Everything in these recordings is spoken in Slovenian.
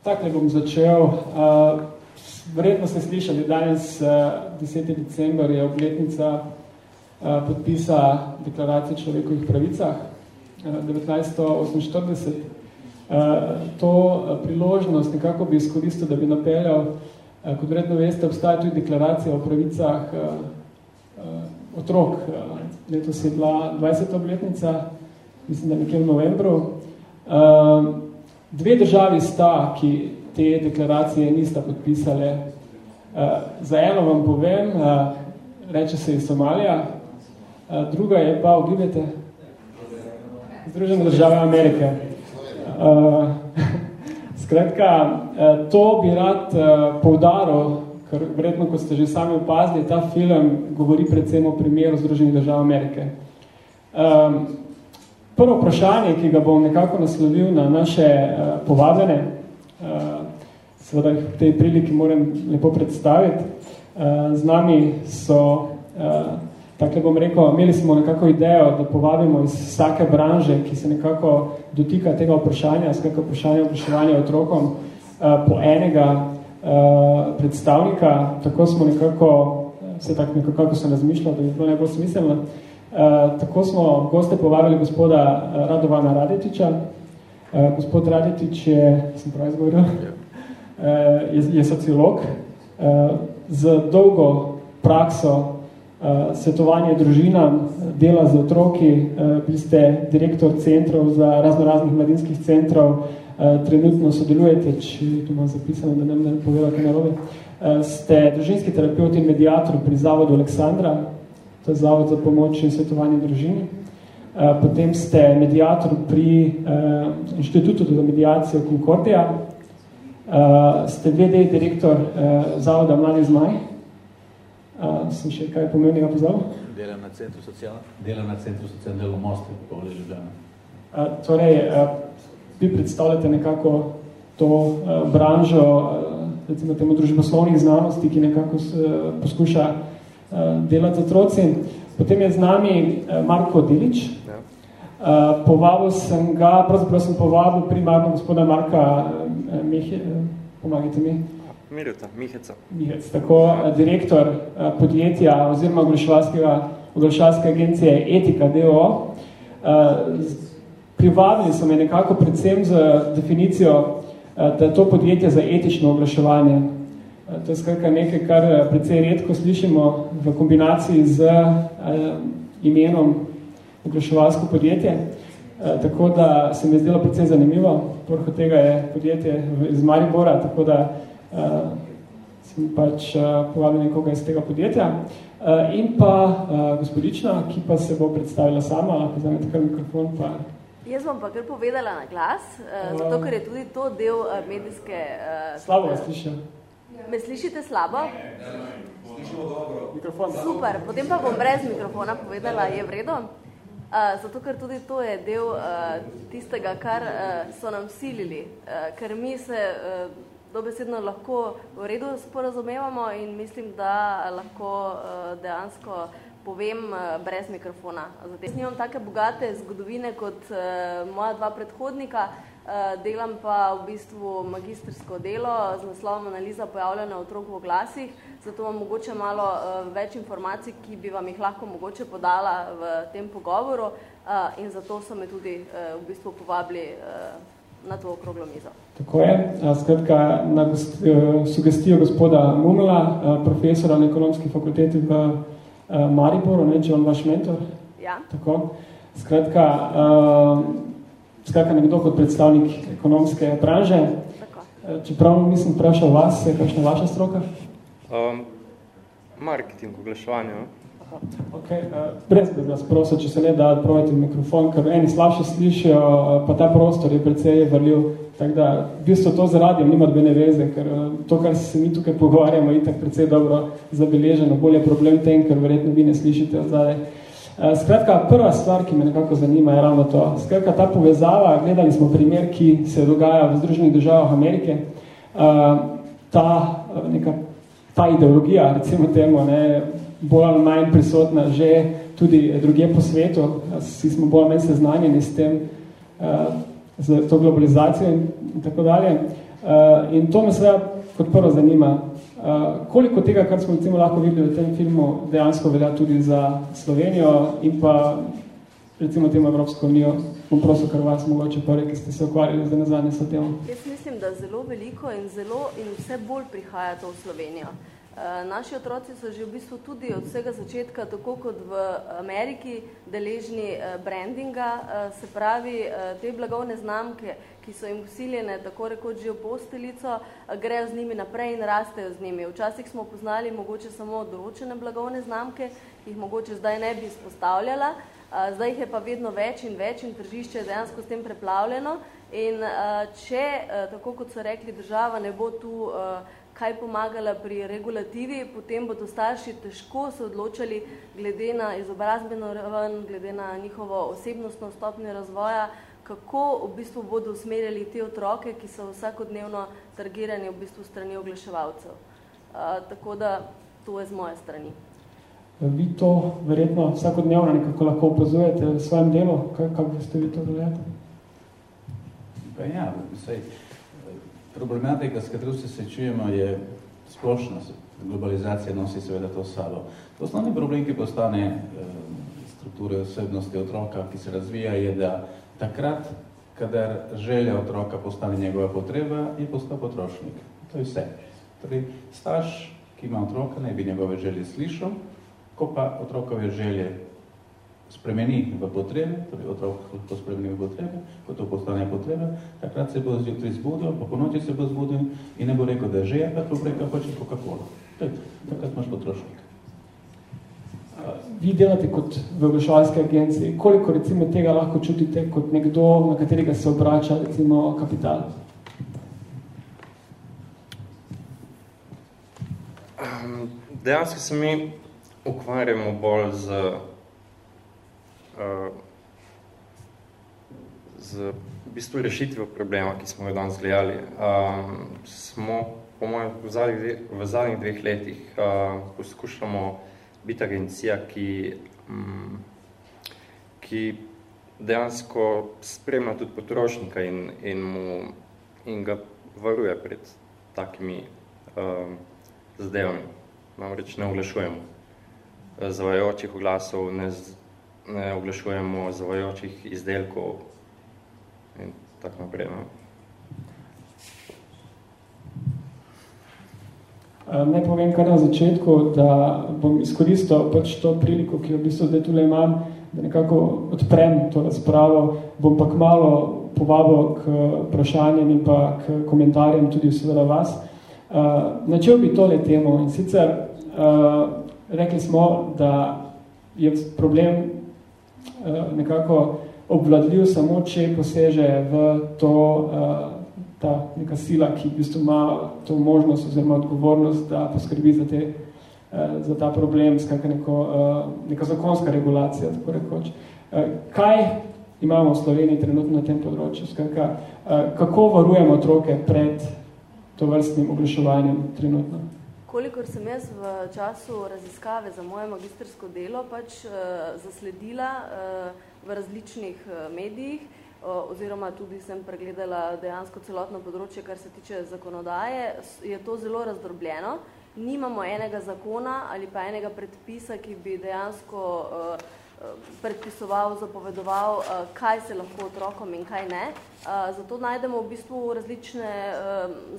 Takle bom začel. Uh, verjetno ste slišali, danes uh, 10. december je obletnica uh, podpisa deklaracije človekovih pravicah uh, 1948. Uh, to priložnost nekako bi izkoristil, da bi napeljal, uh, kot verjetno veste, obstaja tudi deklaracija o pravicah uh, uh, otrok. Uh, letos je bila 20. obletnica, mislim, da nekje v novembru. Uh, Dve državi sta, ki te deklaracije nista podpisale. Uh, za eno vam povem, uh, reče se je Somalija, uh, druga je pa, ugibajte, Združene države Amerike. Uh, skratka, uh, to bi rad uh, poudaril, ker vredno, ko ste že sami opazili, ta film govori predvsem o primeru Združenih držav Amerike. Um, Prvo vprašanje, ki ga bom nekako naslovil na naše uh, povabljene, uh, seveda v tej priliki moram lepo predstaviti. Uh, z nami so, uh, tako bom rekel, imeli smo nekako idejo, da povabimo iz vsake branže, ki se nekako dotika tega vprašanja, skakaj vprašanja vprašanja otrokom, uh, po enega uh, predstavnika. Tako smo nekako, vse tako nekako sem razmišljal, da bi bilo najbolj smiselno, Uh, tako smo goste povabili gospoda uh, Radovana Radetiča. Uh, gospod Radetič je, sem prav izgovoril, uh, je, je sociolog. Z dolgo prakso svetovanja družinam, dela z otroki, bili ste direktor centrov za razno raznih mladinskih centrov, trenutno sodelujete, če tu imam zapisano, da ne bom povedal kaj narobe, ste družinski terapeut in mediator pri Zavodu Aleksandra, to je Zavod za pomoč in svetovanje družini. Eh, potem ste mediator pri uh, Inštitutu za medijacijo Concordia. Uh, ste VD direktor Zavoda Mladi Zmaj. Sem še kaj pomembnega pozval? Delam na centru socialne, delam na centru socialne delo Mostre, po Ljubljana. Uh, torej, vi predstavljate nekako to branžo, recimo temu družboslovnih znanosti, ki nekako poskuša Eh, delati z otroci. Potem je z nami eh, Marko Dilič. Ja. Uh, povabil sem ga, pravzaprav sem povabil primarno gospoda Marka uh, pomagajte mi. Mirjuta, Miheca. Mihec, tako direktor podjetja oziroma oglaševalske agencije Etika DO. Privabili so me nekako predvsem z definicijo, da je to podjetje za etično oglaševanje. To je skratka nekaj, kar eh, precej redko slišimo v kombinaciji z uh, imenom oglaševalsko podjetje. Tako da se mi je zdelo precej zanimivo. Porho tega je podjetje iz Maribora, tako da sem pač povabil nekoga iz tega podjetja. In pa gospodična, ki pa se bo predstavila sama, lahko vzamete kar mikrofon. Pa... Jaz bom pa kar povedala na glas, zato ker je tudi to del medijske... Slabo vas slišam. Me slišite slabo? Slišimo dobro. Mikrofon. Super, potem pa bom brez mikrofona povedala, je vredo. Uh, zato, ker tudi to je del uh, tistega, kar uh, so nam silili, uh, ker mi se uh, dobesedno lahko v redu sporazumevamo in mislim, da lahko uh, dejansko povem uh, brez mikrofona. Zato, jaz nimam take bogate zgodovine kot uh, moja dva predhodnika, uh, delam pa v bistvu magistrsko delo z naslovom analiza pojavljanja otrok v glasih, zato vam mogoče malo uh, več informacij, ki bi vam jih lahko mogoče podala v tem pogovoru uh, in zato so me tudi uh, v bistvu povabili uh, na to okroglo mizo. Tako je. Skratka, na gost, uh, sugestijo gospoda Mumela, uh, profesora na ekonomski fakulteti v uh, Mariboru, ne, če on vaš mentor. Ja. Tako. Skratka, skratka nekdo kot predstavnik ekonomske branže. Eh, čeprav nisem vprašal vas, je kakšna vaša stroka? Um, marketing, oglaševanje. No? Okay, uh, brez bi vas prosil, če se ne da odpraviti mikrofon, ker eni slabše slišijo, uh, pa ta prostor je precej vrljiv. Tako da, v bistvu to z radijem nima dvene veze, ker to, kar se mi tukaj pogovarjamo, je tako precej dobro zabeleženo. Bolje problem tem, ker verjetno vi ne slišite zadaj. Uh, Eh, skratka, prva stvar, ki me nekako zanima, je ravno to. Skratka, ta povezava, gledali smo primer, ki se dogaja v Združenih državah Amerike, eh, ta, eh, neka, ta ideologija, recimo temu, ne, bolj ali manj prisotna že tudi druge po svetu, vsi smo bolj ali manj seznanjeni s tem, z to globalizacijo in tako dalje. In to me seveda kot prvo zanima, uh, koliko tega, kar smo recimo lahko videli v tem filmu, dejansko velja tudi za Slovenijo in pa recimo temu Evropsko unijo. Bom prosil, kar vas mogoče prvi, ki ste se ukvarjali zdaj nazadnje s tem. Jaz mislim, da zelo veliko in zelo in vse bolj prihaja to v Slovenijo. Eh, naši otroci so že v bistvu tudi od vsega začetka, tako kot v Ameriki, deležni eh, brandinga, se pravi, te blagovne znamke, ki so jim usiljene tako rekoč že v posteljico, grejo z njimi naprej in rastejo z njimi. Včasih smo poznali mogoče samo določene blagovne znamke, ki jih mogoče zdaj ne bi izpostavljala, zdaj jih je pa vedno več in več in tržišče je dejansko s tem preplavljeno. In če, tako kot so rekli, država ne bo tu kaj pomagala pri regulativi, potem bodo starši težko se odločali glede na izobrazbeno raven, glede na njihovo osebnostno stopnjo razvoja, kako v bistvu bodo usmerjali te otroke, ki so vsakodnevno targirani v bistvu strani oglaševalcev. Uh, tako da to je z moje strani. Vi to verjetno vsakodnevno nekako lahko opazujete v svojem delu, kako ste vi to gledate? Pa ja, vsej, problematika, s katero se sečujemo, je splošna. Globalizacija nosi seveda to sabo. Osnovni problem, ki postane eh, strukture osebnosti otroka, ki se razvija, je, da takrat, kadar želja otroka postane njegova potreba, je postal potrošnik. To je vse. Torej, staž, ki ima otroka, ne bi njegove želje slišal, ko pa otrokove želje spremeni v potrebe, torej otrok lahko spremeni v potrebe, ko to postane potrebe, takrat se bo zjutraj zbudil, po ponoči se bo zbudil in ne bo rekel, da že je, pa to reka hoče Coca-Cola. Takrat imaš potrošnik. Vi delate kot v oglaševalski agenciji. Koliko recimo tega lahko čutite kot nekdo, na katerega se obrača recimo kapital? Um, dejansko se mi ukvarjamo bolj z uh, z v bistvu rešitvijo problema, ki smo jo danes gledali. Um, smo, po mojem, v zadnjih, v zadnjih dveh letih uh, poskušamo biti agencija, ki, um, ki dejansko spremlja tudi potrošnika in, in, mu, in ga varuje pred takimi um, zadevami. Namreč ne oglašujemo zavajajočih oglasov, ne ne oglašujemo zavajočih izdelkov in tako naprej. No. Ne povem kar na začetku, da bom izkoristil pač to priliko, ki jo v bistvu zdaj tule imam, da nekako odprem to razpravo, bom pa kmalo povabil k vprašanjem in pa k komentarjem tudi seveda vas. Uh, načel bi tole temo in sicer uh, rekli smo, da je problem Eh, nekako obvladljiv samo, če poseže v to, eh, ta neka sila, ki v bistvu ima to možnost oziroma odgovornost, da poskrbi za, te, eh, za ta problem, skakaj neko, neka zakonska regulacija, tako rekoč. Kaj imamo v Sloveniji trenutno na tem področju? Skakaj, kako varujemo otroke pred to vrstnim oglaševanjem trenutno? Kolikor sem jaz v času raziskave za moje magistersko delo pač uh, zasledila uh, v različnih uh, medijih, oziroma tudi sem pregledala dejansko celotno področje, kar se tiče zakonodaje, je to zelo razdrobljeno. Nimamo enega zakona ali pa enega predpisa, ki bi dejansko predpisoval, zapovedoval, kaj se lahko otrokom in kaj ne. Zato najdemo v bistvu različne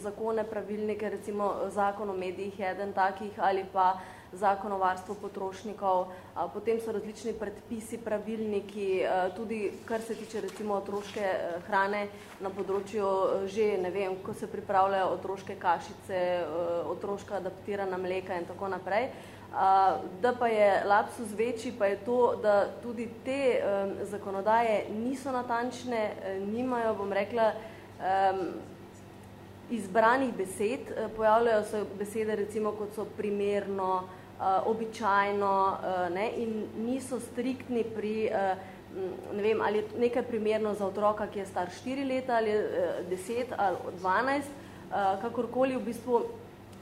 zakone, pravilnike, recimo zakon o medijih je eden takih ali pa zakon o varstvu potrošnikov, potem so različni predpisi, pravilniki, tudi kar se tiče recimo otroške hrane na področju že, ne vem, ko se pripravljajo otroške kašice, otroška adaptirana mleka in tako naprej. Da pa je lapsus večji, pa je to, da tudi te zakonodaje niso natančne, nimajo, bom rekla, izbranih besed. Pojavljajo se besede, recimo, kot so primerno, običajno uh, ne, in niso striktni pri, uh, ne vem, ali je nekaj primerno za otroka, ki je star 4 leta ali uh, 10 ali 12, uh, kakorkoli v bistvu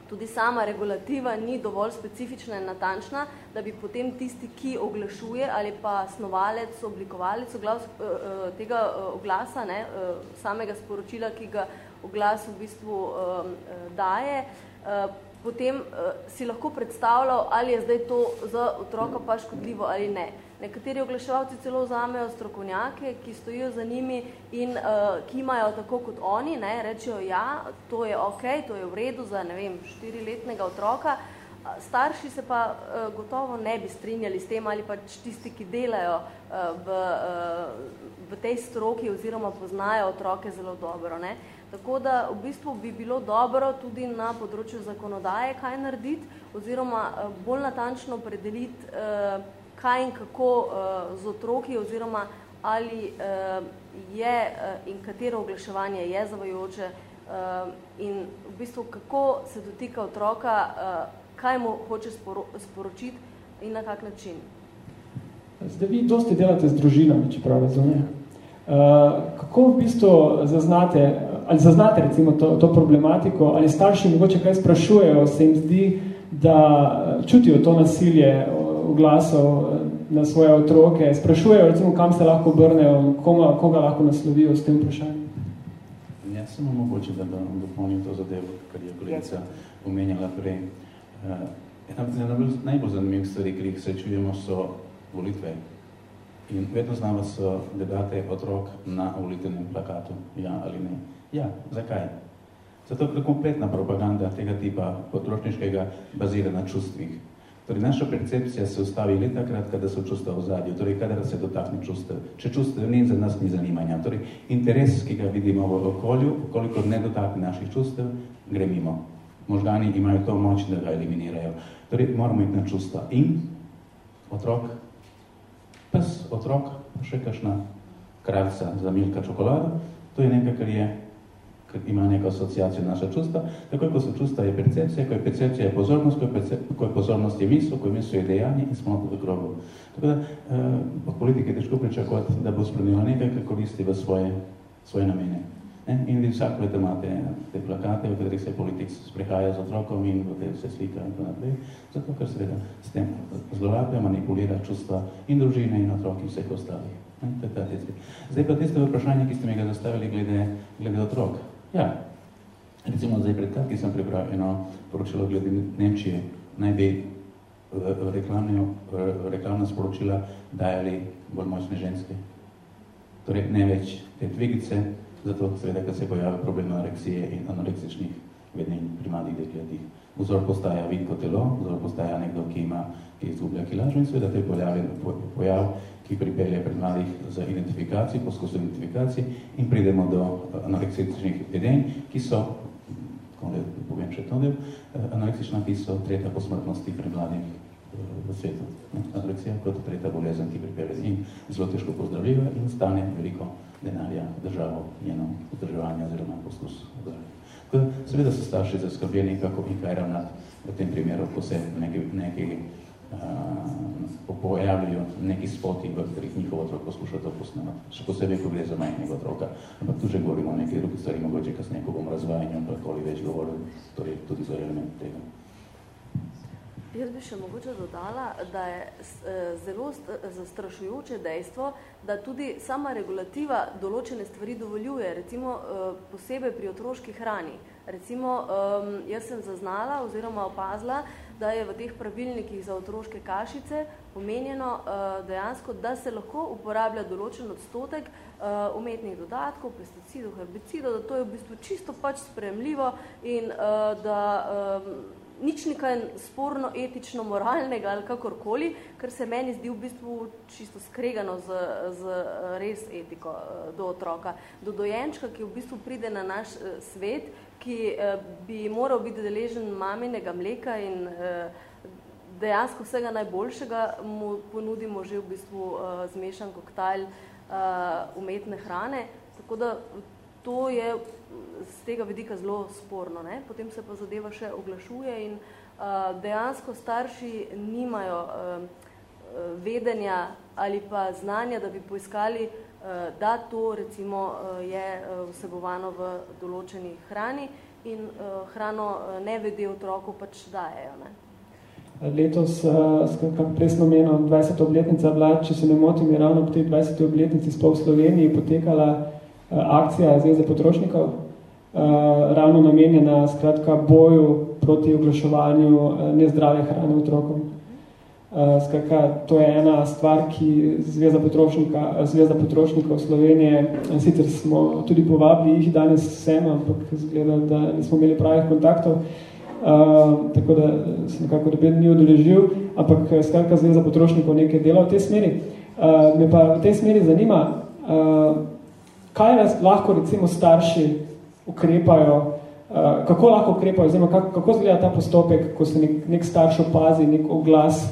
tudi sama regulativa ni dovolj specifična in natančna, da bi potem tisti, ki oglašuje ali pa snovalec, oblikovalec oglas, eh, eh, tega eh, oglasa, ne, samega sporočila, ki ga oglas v bistvu daje, potem uh, si lahko predstavljal, ali je zdaj to za otroka pa škodljivo ali ne. Nekateri oglaševalci celo vzamejo strokovnjake, ki stojijo za njimi in uh, ki imajo tako kot oni, ne, rečejo, ja, to je ok, to je v redu za, ne vem, štiriletnega otroka, starši se pa uh, gotovo ne bi strinjali s tem ali pač tisti, ki delajo uh, v, uh, v tej stroki oziroma poznajo otroke zelo dobro. Ne. Tako da v bistvu bi bilo dobro tudi na področju zakonodaje kaj narediti oziroma uh, bolj natančno predeliti uh, kaj in kako uh, z otroki oziroma ali je in katero oglaševanje je zavajoče in v bistvu kako se dotika otroka, kaj mu hoče sporo sporočiti in na kak način. Zdaj vi dosti delate z družinami, če prav razumem. Uh, kako v bistvu zaznate, ali zaznate recimo to, to problematiko, ali starši mogoče kaj sprašujejo, se jim zdi, da čutijo to nasilje oglasov eh, na svoje otroke, sprašujejo, recimo, kam se lahko obrnejo, koga, koga lahko naslovijo s tem vprašanjem? Ja, samo mogoče, da bom dopolnil to zadevo, kar je kolegica omenjala prej. Ena najbolj zanimivih stvari, ki jih srečujemo, so volitve. In vedno znamo so debate otrok na volitvenem plakatu, ja ali ne. Ja, zakaj? Zato, ker kompletna propaganda tega tipa potrošniškega bazira na čustvih. Torej, naša percepcija se ustavi le takrat, kada so čustva v zadju, torej, kadar se dotakne čustev. Če čustev ni, za nas ni zanimanja. Torej, interes, ki ga vidimo v okolju, koliko ne dotakne naših čustev, gre mimo. Možgani imajo to moč, da ga eliminirajo. Torej, moramo iti na čustva. In otrok, otrok, še kakšna kraljica za milka čokolado, to je nekaj, kar je ker ima neko asociacijo naša čustva, tako ko so čustva je percepcija, ko je percepcija je pozornost, ko je, percep, ko je pozornost je misl, ko je misl je dejanje in smo v grobu. Tako da eh, od politike težko pričakovati, da bo spremenila nekaj, kar koristi v svoje, svoje namene. In vi vsak let imate te plakate, v katerih se politik sprehaja z otrokom in v katerih se slika in tako naprej, zato ker seveda s tem zlorablja, manipulira čustva in družine in otrok in vseh ostalih. Zdaj pa tiste vprašanje, ki ste mi ga zastavili glede, glede otrok. Ja, recimo zdaj pred kratki sem prebral eno poročilo glede Nemčije, naj bi v, reklamne, v reklamna sporočila dajali bolj močne ženske. Torej, ne več te dvigice, zato seveda, ker se pojavlja problem anoreksije in anoreksičnih vednin pri mladih dekletih. Vzor postaja vidko telo, vzor postaja nekdo, ki ima, ki izgublja kilažo in seveda to je pojav, pojav ki pripelje pred mladih za identifikacijo, poskus identifikacije in pridemo do eh, anoreksičnih vedenj, ki so, ko ne povem še to del, eh, anoreksična, ki so tretja po smrtnosti pri mladih v svetu. Anoreksija kot tretja bolezen, ki pripelje in zelo težko pozdravljiva in stane veliko denarja državo njeno vzdrževanje oziroma poskus vzdrževanja. Seveda so starši zaskrbljeni, kako in kaj ravnati v tem primeru, ko se neki, neki uh, pojavljajo neki spoti, v katerih njihov otrok poskuša to posnemati. Še posebej, ko gre za majhnega otroka. Ampak tu že govorimo o nekaj drugih stvari, mogoče kasneje, ko bom razvajanjem, pa koli več govoril, torej tudi za element tega. Jaz bi še mogoče dodala, da je e, zelo zastrašujoče dejstvo, da tudi sama regulativa določene stvari dovoljuje, recimo e, posebej pri otroški hrani. Recimo, jaz sem zaznala oziroma opazila, da je v teh pravilnikih za otroške kašice omenjeno dejansko, da se lahko uporablja določen odstotek umetnih dodatkov, pesticidov, herbicidov, da to je v bistvu čisto pač spremljivo in da nič nekaj sporno, etično, moralnega ali kakorkoli, kar se meni zdi v bistvu čisto skregano z, z res etiko eh, do otroka. Do dojenčka, ki v bistvu pride na naš eh, svet, ki eh, bi moral biti deležen maminega mleka in dejansko vsega najboljšega, mu ponudimo že v bistvu zmešan koktajl umetne hrane. Tako da to je z tega vidika zelo sporno. Ne? Potem se pa zadeva še oglašuje in uh, dejansko starši nimajo uh, vedenja ali pa znanja, da bi poiskali, uh, da to recimo uh, je vsebovano v določeni hrani in uh, hrano ne vede otroku pač dajejo. Ne? Letos, kako presno meno, 20. obletnica bila, če se ne motim, je ravno po tej 20. obletnici sploh v Sloveniji potekala akcija Zveze potrošnikov, ravno namenjena skratka boju proti oglaševanju uh, nezdrave hrane otrokom. Skratka, to je ena stvar, ki Zveza, potrošnika, Zveza potrošnikov Slovenije, sicer smo tudi povabili jih danes vsem, ampak zgleda, da nismo imeli pravih kontaktov, uh, tako da sem nekako dobil ni odeležil, ampak skratka Zveza potrošnikov nekaj dela v tej smeri. Uh, me pa v tej smeri zanima, uh, kaj lahko recimo starši ukrepajo, uh, kako lahko ukrepajo, oziroma kako, kako zgleda ta postopek, ko se nek, nek starš opazi, nek oglas,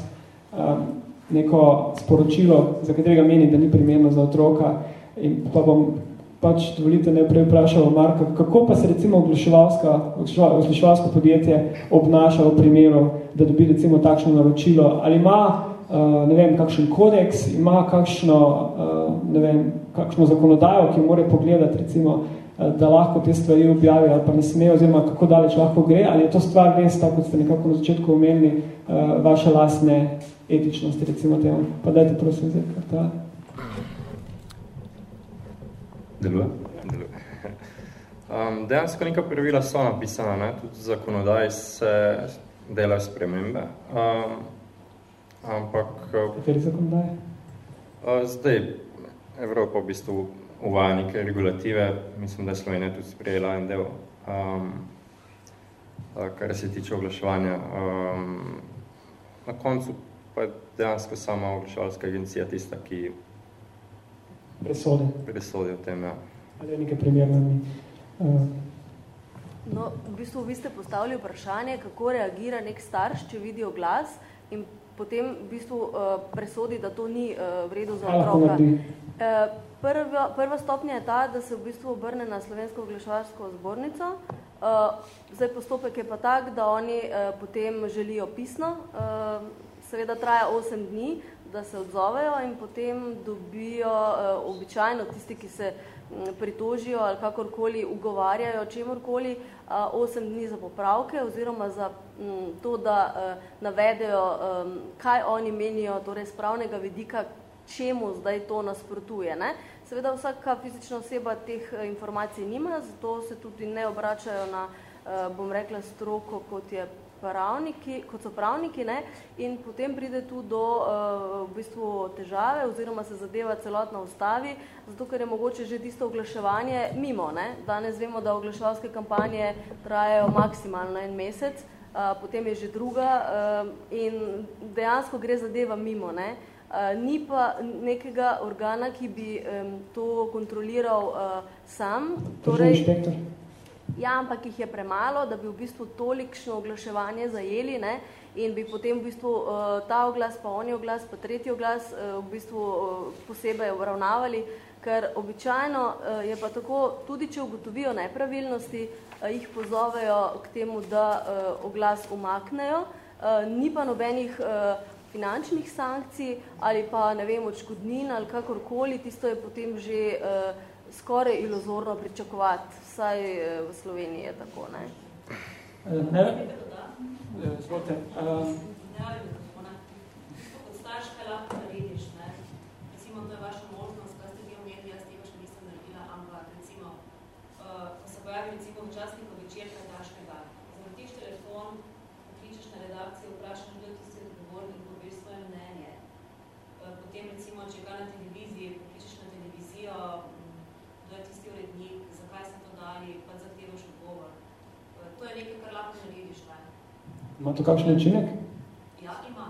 um, neko sporočilo, za katerega meni, da ni primerno za otroka. In pa bom pač, dovolite, ne prej vprašal Marka, kako pa se recimo oglaševalsko podjetje obnaša v primeru, da dobi recimo takšno naročilo, ali ima uh, ne vem, kakšen kodeks, ima kakšno, ne vem, kakšno zakonodajo, ki mora pogledati recimo, da lahko te stvari objavijo ali pa ne smejo, oziroma kako daleč lahko gre, ali je to stvar res, tako kot ste nekako na začetku omenili, uh, vaše lastne etičnosti, recimo temu. Pa dajte prosim zdaj kar ta. Deluje? Deluje. Um, dejansko neka pravila so napisana, ne? tudi zakonodaj se delajo spremembe. Um, ampak... Kateri zakonodaj? Uh, zdaj, Evropa v bistvu uvaja neke regulative, mislim, da je Slovenija tudi sprejela en del, um, kar se tiče oglaševanja. Um, na koncu pa je dejansko sama oglaševalska agencija tista, ki presodi, presodi o tem. Ja. Ali je nekaj primerno? Uh. No, v bistvu vi ste postavili vprašanje, kako reagira nek starš, če vidi oglas in potem v bistvu uh, presodi, da to ni uh, v redu za otroka. Uh, Prva, prva stopnja je ta, da se v bistvu obrne na slovensko oglaševalsko zbornico. Uh, zdaj postopek je pa tak, da oni uh, potem želijo pisno. Uh, seveda traja 8 dni, da se odzovejo in potem dobijo uh, običajno tisti, ki se um, pritožijo ali kakorkoli ugovarjajo čemorkoli, uh, 8 dni za popravke oziroma za um, to, da uh, navedejo, kaj oni menijo torej z pravnega vidika, čemu zdaj to nasprotuje. Ne? Seveda vsaka fizična oseba teh eh, informacij nima, zato se tudi ne obračajo na, eh, bom rekla, stroko, kot, je pravniki, kot so pravniki, ne? in potem pride tu do eh, v bistvu težave oziroma se zadeva celotna ustavi, zato ker je mogoče že tisto oglaševanje mimo. Ne? Danes vemo, da oglaševalske kampanje trajajo maksimalno en mesec, potem je že druga in dejansko gre zadeva mimo. Ne? ni pa nekega organa, ki bi um, to kontroliral uh, sam. Torej, ja, ampak jih je premalo, da bi v bistvu tolikšno oglaševanje zajeli ne, in bi potem v bistvu uh, ta oglas, pa oni oglas, pa tretji oglas uh, v bistvu uh, posebej obravnavali, ker običajno uh, je pa tako, tudi če ugotovijo nepravilnosti, uh, jih pozovejo k temu, da uh, oglas umaknejo. Uh, ni pa nobenih uh, finančnih sankcij ali pa, ne vem, odškodnin ali kakorkoli, tisto je potem že uh, skoraj iluzorno pričakovati, vsaj uh, v Sloveniji je tako, ne? Ne, zvolite. Uh, recimo v časniku večer Kadaškega. Zvrtiš telefon, pokličeš na redakcijo, vprašaš, kdo ti se odgovorni potem recimo, če ga na televiziji, pokličeš na televizijo, kdo je tisti urednik, zakaj dali, pa zahtevaš odgovor. Eh, to je nekaj, kar lahko narediš. Ne? Ima to kakšen učinek? Ja, ima.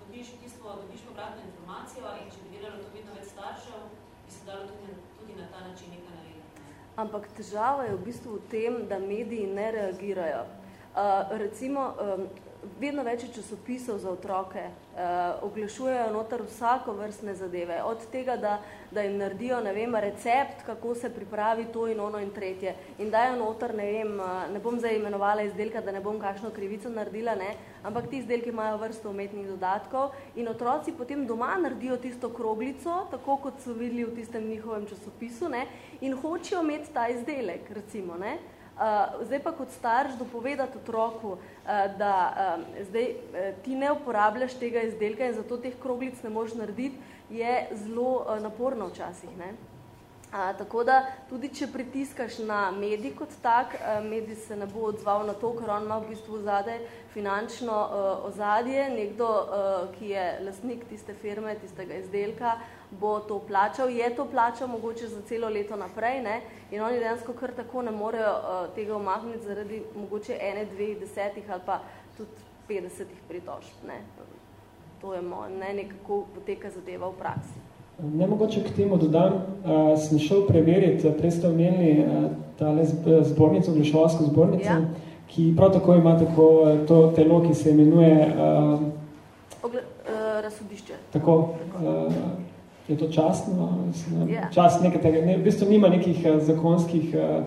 Dobiš, tisto, dobiš povratno informacijo in če bi delalo to vedno več staršev, bi se dalo tudi, tudi na ta način nekaj narediti. Ampak težava je v bistvu v tem, da mediji ne reagirajo. Uh, recimo, um, vedno več časopisov za otroke, uh, oglašujejo noter vsako vrstne zadeve, od tega, da, da jim naredijo, ne vem, recept, kako se pripravi to in ono in tretje, in dajo noter, ne vem, uh, ne bom zdaj imenovala izdelka, da ne bom kakšno krivico naredila, ne, ampak ti izdelki imajo vrsto umetnih dodatkov in otroci potem doma naredijo tisto kroglico, tako kot so videli v tistem njihovem časopisu, ne, in hočejo imeti ta izdelek, recimo, ne, Uh, zdaj pa kot starš dopovedati otroku, uh, da um, zdaj uh, ti ne uporabljaš tega izdelka in zato teh kroglic ne možeš narediti, je zelo uh, naporno včasih. Ne? A, tako da tudi, če pritiskaš na medij kot tak, a, medij se ne bo odzval na to, ker on ima v bistvu zade finančno a, ozadje, nekdo, a, ki je lastnik tiste firme, tistega izdelka, bo to plačal, je to plačal mogoče za celo leto naprej, ne? in oni dejansko kar tako ne morejo a, tega omahniti zaradi mogoče ene, dveh, desetih ali pa tudi 50 pritožb. Ne? To je mo, ne nekako poteka zadeva v praksi. Ne mogoče k temu dodam, uh, sem šel preveriti, prej ste omenili uh, tale zbornico, oglaševalsko zbornico, ja. ki prav tako ima tako to telo, ki se imenuje... Uh, Ogle, uh, razsodišče. Tako, uh, je to častno? Ja. Čast nekaj ne, v bistvu nima nekih uh, zakonskih uh,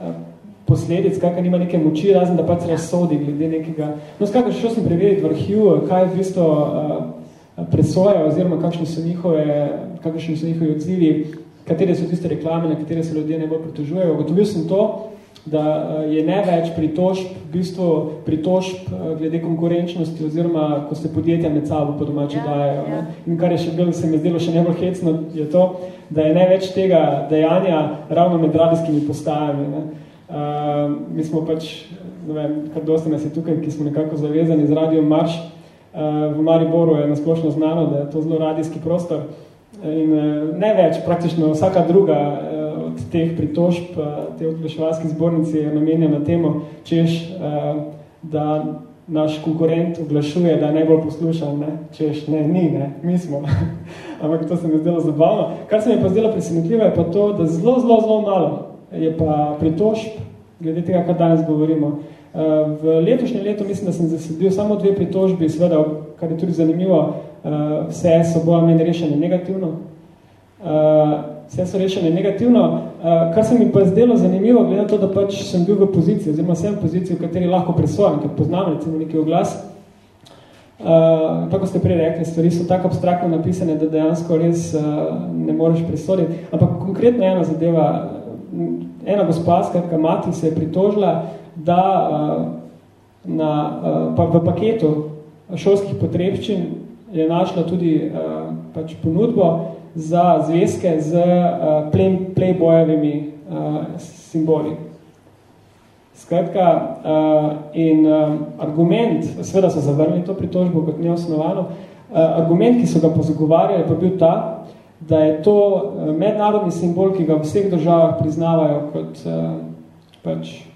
uh, posledic, kakaj nima neke moči, razen da pač ja. razsodi glede nekega... No, skakaj, šel sem preveriti v arhiv, kaj je v bistvu... Uh, presoja oziroma kakšni so njihove, kakšni so njihovi odzivi, katere so tiste reklame, na katere se ljudje najbolj pritožujejo. Gotovil sem to, da eh, je največ pritožb, v bistvu pritožb eh, glede konkurenčnosti oziroma ko se podjetja med sabo po domače ja, dajajo. Ja. In kar je še bilo, se mi zdelo še najbolj hecno, je to, da je največ tega dejanja ravno med radijskimi postajami. Ne. Uh, mi smo pač, ne vem, kar dosti nas je tukaj, ki smo nekako zavezani z Radio Marš, v Mariboru je nasplošno znano, da je to zelo radijski prostor in eh, ne več, praktično vsaka druga eh, od teh pritožb eh, te odloševalske zbornice je namenjena temu, češ, da naš konkurent oglašuje, da je najbolj poslušal, ne? češ, ne, ni, ne, mi smo. Ampak to se mi zdelo zabavno. Kar se mi pa zdelo presenetljivo je pa to, da zelo, zelo, zelo malo je pa pritožb, glede tega, kar danes govorimo, V letošnjem letu mislim, da sem zasedil samo dve pritožbi, seveda, kar je tudi zanimivo, eh, vse so bolj meni rešene negativno. Vse so rešene negativno, eh, kar se mi pa zdelo zanimivo, glede na to, da pač sem bil v poziciji, oziroma sem v poziciji, v kateri lahko presojam, ker poznam recimo neki oglas. Uh, tako ste prej rekli, stvari so tako abstraktno napisane, da dejansko res uh, ne moreš presoditi. Ampak konkretno ena zadeva, ena gospaska, mati se je pritožila, da uh, na, uh, pa v paketu šolskih potrebščin je našla tudi uh, pač ponudbo za zvezke z uh, play, playboyevimi uh, simboli. Skratka, uh, in uh, argument, seveda so zavrnili to pritožbo kot neosnovano, uh, argument, ki so ga pozagovarjali, pa bil ta, da je to mednarodni simbol, ki ga v vseh državah priznavajo kot uh, pač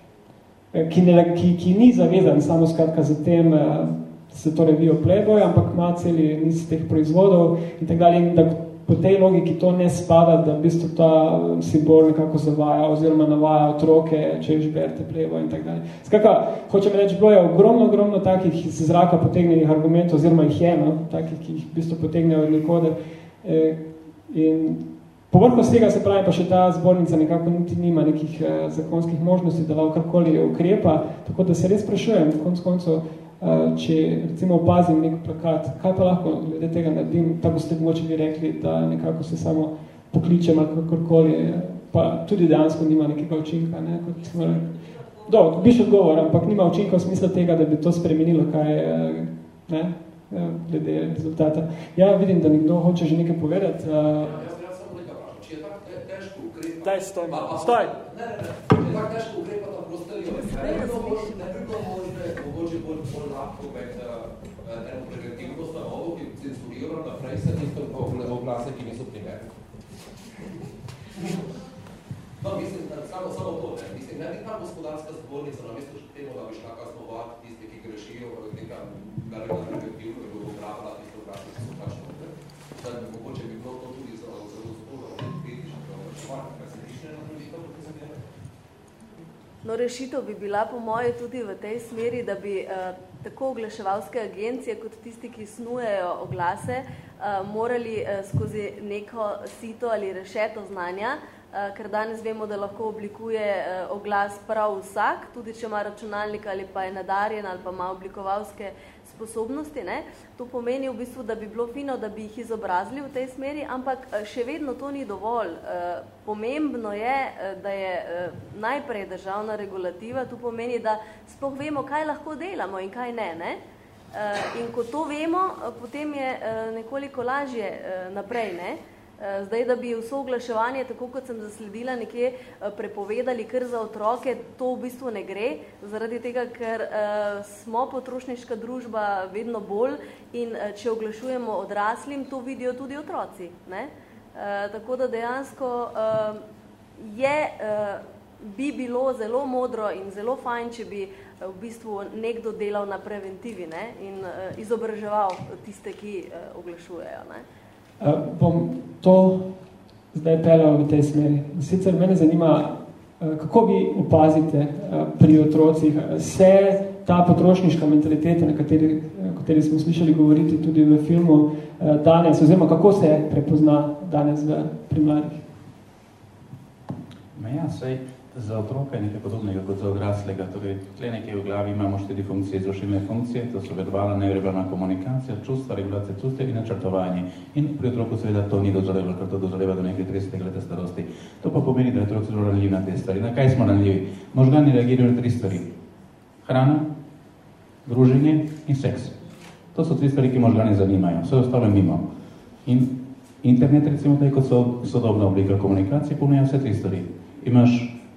Eh, ki, ne, ki, ki ni zavezan samo skratka za tem, eh, se to revijo Playboy, ampak ima celi niz teh proizvodov in tako dalje, in da po tej logiki to ne spada, da v bistvu ta eh, simbol nekako zavaja oziroma navaja otroke, če že berete Playboy in tako dalje. Skratka, hočem reči, bilo je ogromno, ogromno takih iz zraka potegnenih argumentov, oziroma jih je, no, takih, ki jih v bistvu potegnejo od nikode. In Povrhu z tega se pravi, pa še ta zbornica nekako niti nima nekih eh, zakonskih možnosti, da lahko karkoli ukrepa, tako da se res sprašujem, konc koncu, eh, če recimo opazim nek plakat, kaj pa lahko glede tega naredim, tako ste moče bi rekli, da nekako se samo pokličem ali kakorkoli, pa tudi dejansko nima nekega učinka. Ne, kot smo Do, biš odgovor, ampak nima učinka v smislu tega, da bi to spremenilo, kaj je, ne, eh, glede rezultata. Ja, vidim, da nekdo hoče že nekaj povedati. Uh, daj stoj. Stoj. Ne, ne, ne. Je tako težko ukrepati na prostorijo. Ne bi bilo možno, ne bi bilo možno, mogoče bolj, bolj lahko med uh, eno preventivno stanovo, ki cenzurira naprej se tisto oglase, ki niso primerni. No, mislim, da samo, samo to, ne. Mislim, ne bi ta gospodarska zbornica na mesto še temu, da bi šla kaznovati tiste, ki grešijo, nekaj, kar je na preventivno, da bo pravila tisto oglase, ki so pač. Da mogoče bi bilo to tudi zelo, zelo zelo kritično, da bo No, rešitev bi bila po moje tudi v tej smeri, da bi uh, tako oglaševalske agencije kot tisti, ki snujejo oglase, uh, morali uh, skozi neko sito ali rešeto znanja, uh, ker danes vemo, da lahko oblikuje uh, oglas prav vsak, tudi če ima računalnik ali pa je nadarjen ali pa ima oblikovalske sposobnosti. Ne? To pomeni v bistvu, da bi bilo fino, da bi jih izobrazili v tej smeri, ampak eh, še vedno to ni dovolj. Eh, pomembno je, eh, da je najprej državna regulativa, to pomeni, da sploh vemo, kaj lahko delamo in kaj ne. ne? In ko to vemo, potem je nekoliko lažje naprej. Ne? Zdaj, da bi vso oglaševanje, tako kot sem zasledila, nekje prepovedali kar za otroke, to v bistvu ne gre, zaradi tega, ker uh, smo potrošniška družba vedno bolj in če oglašujemo odraslim, to vidijo tudi otroci. Ne? Tako da dejansko je, bi bilo zelo modro in zelo fajn, če bi v bistvu nekdo delal na preventivi ne? in izobraževal tiste, ki oglašujejo. Ne? Uh, bom to zdaj peljal v tej smeri. Sicer mene zanima, uh, kako vi opazite uh, pri otrocih, se ta potrošniška mentaliteta, na kateri, kateri smo slišali govoriti tudi v filmu uh, danes, oziroma kako se prepozna danes v primarih? Ja, sej, Za otroka je nekaj podobnega odraslega. Torej, tle nekaj v glavi imamo štiri funkcije, izvršilne funkcije, to so verbalna, neverbalna komunikacija, čustva, regulacija čustva in načrtovanje. In pri otroku seveda to ni dozorelo, ker to dozoreva do nekaj 30 leta starosti. To pa pomeni, da je otrok zelo ranljiv na te stvari. Na kaj smo ranljivi? Možgani reagirajo na tri stvari. Hrana, druženje in seks. To so tri stvari, ki možgani zanimajo. Vse ostalo mimo. In internet, recimo, tako so sodobna oblika komunikacije, ponuja vse tri stvari. Imaš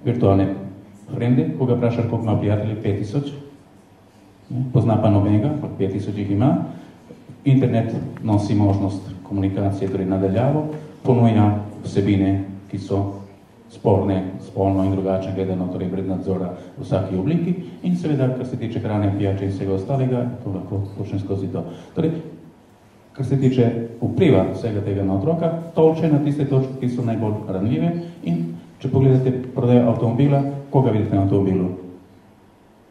virtualne frende, koga vprašaš, koliko ima prijatelji, 5000, pozna pa nobenega, 5000 jih ima. Internet nosi možnost komunikacije, torej nadaljavo, ponuja vsebine, ki so sporne, spolno in drugače gledano, torej pred nadzora v vsaki obliki. In seveda, kar se tiče hrane, pijače in vsega ostalega, to lahko počne skozi to. Torej, kar se tiče vpliva vsega tega na otroka, tolče na tiste točke, ki so najbolj ranljive in Če pogledate prodajo avtomobila, koga vidite na avtomobilu?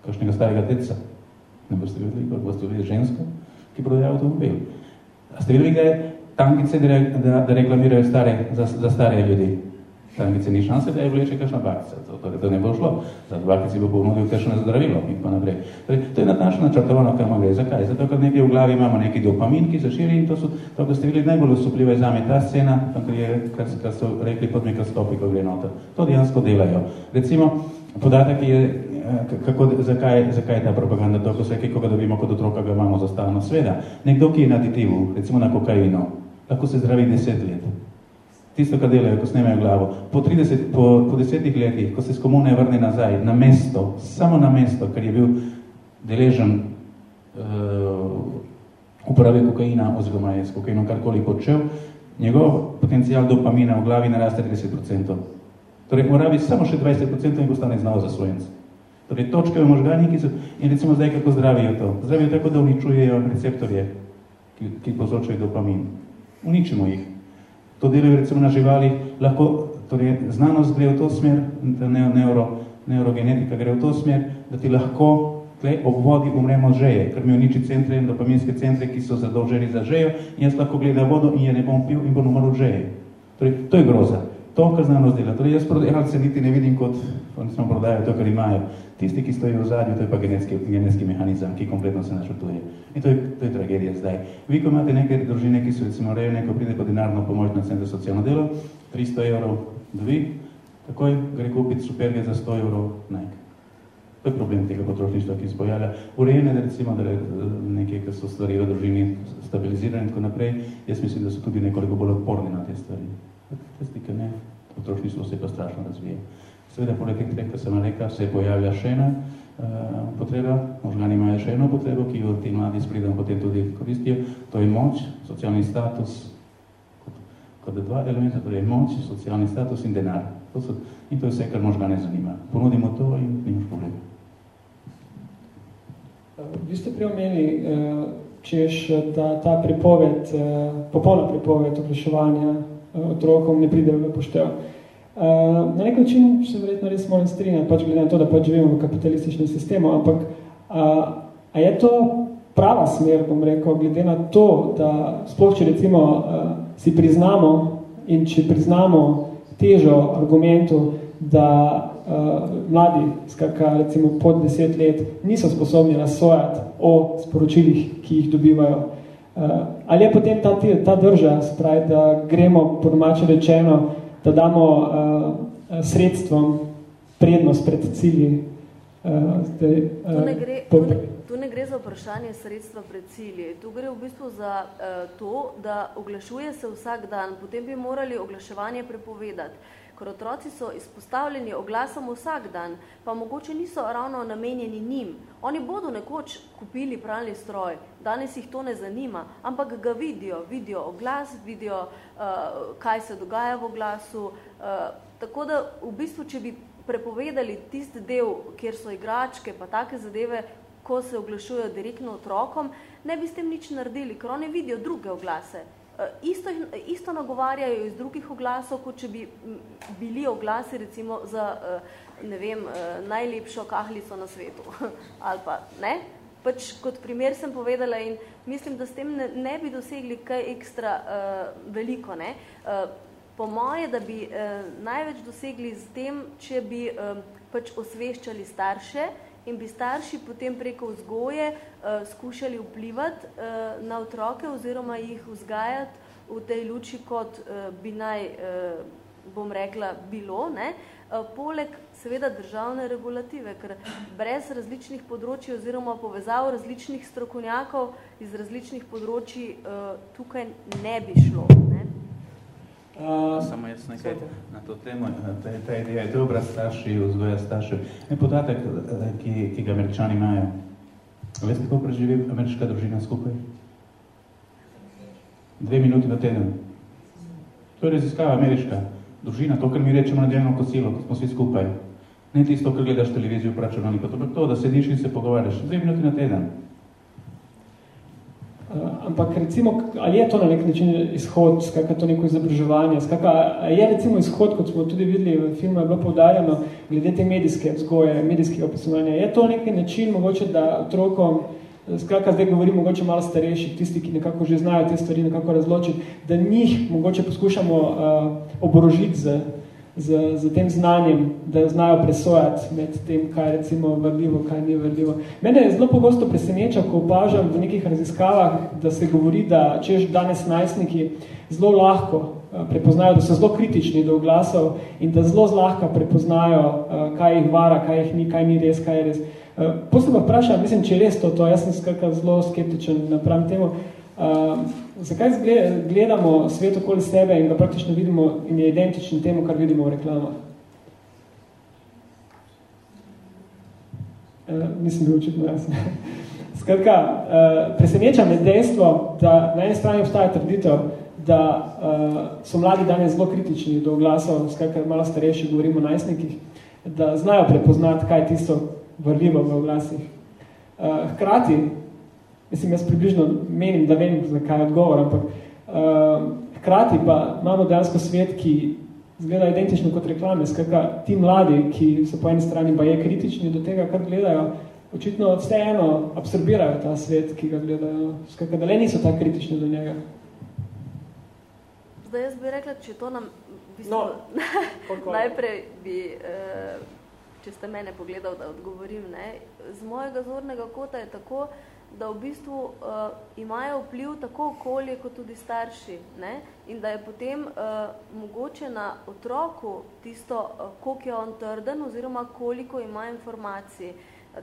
Kakšnega starega teca? Ne boste videli, kako boste videli žensko, ki prodaja avtomobil. A ste videli, da je tankice, da reklamirajo stare, za, za stare ljudi? Tankice ni šanse, da je vleče kakšna bakica. To, to, to ne bo šlo. Za bakici bo ponudil kakšno zdravilo in pa naprej. Torej, to je natančno načrtovano, kam gre. Zakaj? Zato, ker nekaj v glavi imamo neki dopamin, ki se širi in to so, to, ko ste videli, najbolj usupljiva je zame ta scena, tam, kar, je, kar, kar so rekli pod mikroskopi, ko gre noter. To dejansko delajo. Recimo, podatek je, kako, zakaj, zakaj je ta propaganda, to, ko se koga dobimo kot otroka, ga imamo zastavno. Sveda, nekdo, ki je na aditivu, recimo na kokainu, lahko se zdravi deset let tisto, kar delajo, ko snemajo glavo. Po, 30, po, po desetih letih, ko se z komune vrne nazaj na mesto, samo na mesto, ker je bil deležen uh, uporabe kokaina oziroma je s kokainom karkoli počel, njegov potencial dopamina v glavi naraste 30%. Torej, mora biti samo še 20% in postane znao za svojenc. Torej, točke v možgani, ki so, in recimo zdaj, kako zdravijo to? Zdravijo tako, da uničujejo receptorje, ki, ki povzročajo dopamin. Uničimo jih to delajo recimo na živalih, lahko, torej znanost gre v to smer, ne, neuro, neurogenetika gre v to smer, da ti lahko tle, ob vodi umremo žeje, ker mi uniči centre, dopaminske centre, ki so zadolženi za žejo in jaz lahko gledam vodo in je ne bom pil in bom umrl žeje. Torej, to je groza. To, kar znanost dela. Torej, jaz prodajalce niti ne vidim kot, oni smo prodajajo to, kar imajo. Tisti, ki stojijo v zadju, to je pa genetski, genetski mehanizem, ki kompletno se načrtuje. In to je, to je tragedija zdaj. Vi, ko imate neke družine, ki so recimo rejene, ko pride po denarno pomoč na centru socialno delo, 300 evrov dobi, takoj gre kupiti superge za 100 evrov Nike. To je problem tega potrošništva, ki izpojavlja. Urejene, da recimo, da nekaj, ki so stvari v družini stabilizirane in tako naprej, jaz mislim, da so tudi nekoliko bolj odporni na te stvari. Tisti, ki ne, potrošništvo se pa strašno razvije. Seveda, poleg treh, ki sem rekel, se pojavlja še ena uh, potreba, možgani imajo še eno potrebo, ki jo ti mladi spridom potem tudi koristijo, to je moč, socialni status, kot, kot dva elementa, torej moč, socialni status in denar. To so, in to je vse, kar možgane zanima. Ponudimo to in nimaš problema. Vi ste preomeni, eh, češ ta, ta pripoved, eh, popolna pripoved oglaševanja otrokom ne pride v poštev. Uh, na nek način se verjetno res moram strinjati, pač glede na to, da pač živimo v kapitalističnem sistemu, ampak uh, a je to prava smer, bom rekel, glede na to, da sploh, če recimo uh, si priznamo in če priznamo težo argumentu, da uh, mladi, skratka recimo pod deset let, niso sposobni razsojati o sporočilih, ki jih dobivajo. Uh, ali je potem ta, ta drža, spravi, da gremo po domače rečeno, da damo uh, sredstvom prednost pred cilji. Uh, zdaj, uh, tu, ne gre, tu, ne, tu ne gre za vprašanje sredstva pred cilji. Tu gre v bistvu za uh, to, da oglašuje se vsak dan, potem bi morali oglaševanje prepovedati. Ker otroci so izpostavljeni oglasom vsak dan, pa mogoče niso ravno namenjeni njim. Oni bodo nekoč kupili pralni stroj, danes jih to ne zanima, ampak ga vidijo, vidijo oglas, vidijo, uh, kaj se dogaja v oglasu. Uh, tako da v bistvu, če bi prepovedali tisti del, kjer so igračke, pa take zadeve, ko se oglašujejo direktno otrokom, ne bi s tem nič naredili, ker oni vidijo druge oglase. E, isto, isto nagovarjajo iz drugih oglasov, kot če bi bili oglasi recimo za e, ne vem, najlepšo kahlico na svetu. Ali pa, ne? Pač kot primer sem povedala in mislim, da s tem ne, ne bi dosegli kaj ekstra uh, veliko. Ne? Uh, po moje, da bi eh, največ dosegli z tem, če bi eh, pač osveščali starše in bi starši potem preko vzgoje eh, skušali vplivati eh, na otroke oziroma jih vzgajati v tej luči, kot eh, bi naj, eh, bom rekla, bilo, ne? Eh, poleg seveda državne regulative, ker brez različnih področji oziroma povezav različnih strokovnjakov iz različnih področji eh, tukaj ne bi šlo. Uh, Samo jaz nekaj na to temo, ta, ta ideja je dobra starši, vzgoja staršev. En podatek, eh, ki, ki ga američani imajo. Veste, kako preživi ameriška družina skupaj? Dve minuti na teden. To je raziskava ameriška. Družina, to, kar mi rečemo na delno kosilo, ko smo vsi skupaj. Ne tisto, kar gledaš televizijo to je to, da sediš in se pogovarjaš. Dve minuti na teden. Uh, ampak recimo, ali je to na nek način izhod, skakaj to neko izobraževanje, skakaj, je recimo izhod, kot smo tudi videli v filmu, je bilo povdarjeno, glede te medijske vzgoje, medijskega opisovanja, je to neki način mogoče, da otrokom, skakaj zdaj govorim mogoče malo starejših, tisti, ki nekako že znajo te stvari nekako razločiti, da njih mogoče poskušamo uh, oborožiti z z, z tem znanjem, da znajo presojati med tem, kaj je recimo vrljivo, kaj ni vrljivo. Mene je zelo pogosto preseneča, ko opažam v nekih raziskavah, da se govori, da češ danes najstniki zelo lahko eh, prepoznajo, da so zelo kritični do glasov in da zelo zlahka prepoznajo, eh, kaj jih vara, kaj jih ni, kaj ni res, kaj je res. Eh, Poslej pa vprašam, mislim, če je res to, to jaz sem skrka zelo skeptičen napram temu, Uh, zakaj gledamo svet okoli sebe in ga praktično vidimo in je identičen temu, kar vidimo v reklamah? Uh, mislim, da očitno jaz. Skratka, uh, preseneča me dejstvo, da na eni strani obstaja trditev, da uh, so mladi danes zelo kritični do glasov, skratka, malo starejši govorimo o najstnikih, da znajo prepoznati, kaj je tisto vrljivo v glasih. Uh, hkrati, Mislim, jaz približno menim, da vem, zakaj je odgovor, ampak uh, hkrati pa imamo dejansko svet, ki zgleda identično kot reklame. Skratka, ti mladi, ki so po eni strani pa je kritični do tega, kar gledajo, očitno vseeno absorbirajo ta svet, ki ga gledajo. Skratka, da le niso tako kritični do njega. Zdaj jaz bi rekla, če to nam v bistvu, no, najprej bi, uh, če ste mene pogledal, da odgovorim, ne, z mojega zornega kota je tako, da v bistvu uh, imajo vpliv tako okolje kot tudi starši ne? in da je potem uh, mogoče na otroku tisto, uh, koliko je on trden oziroma koliko ima informacij,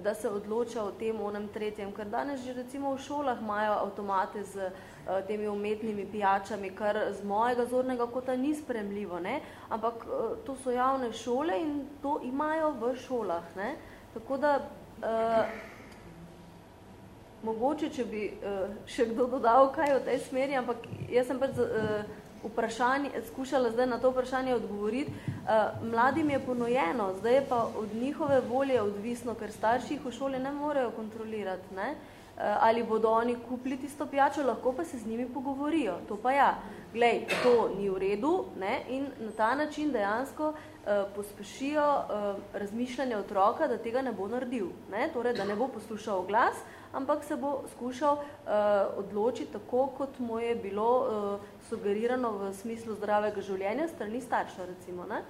da se odloča o tem, onem tretjem, ker danes že recimo v šolah imajo avtomate z uh, temi umetnimi pijačami, kar z mojega zornega kota ni spremljivo, ne? ampak uh, to so javne šole in to imajo v šolah. Ne? Tako da uh, mogoče, če bi uh, še kdo dodal kaj o tej smeri, ampak jaz sem pač uh, skušala zdaj na to vprašanje odgovoriti. Uh, mladim je ponojeno, zdaj je pa od njihove volje odvisno, ker starši jih v šoli ne morejo kontrolirati. Ne? Ali bodo oni kupili tisto pijačo, lahko pa se z njimi pogovorijo. To pa ja, glej, to ni v redu ne? in na ta način dejansko uh, pospešijo uh, razmišljanje otroka, da tega ne bo naredil. Ne? Torej, da ne bo poslušal glas, ampak se bo skušal uh, odločiti tako, kot mu je bilo uh, sugerirano v smislu zdravega življenja strani starša, recimo. Ne?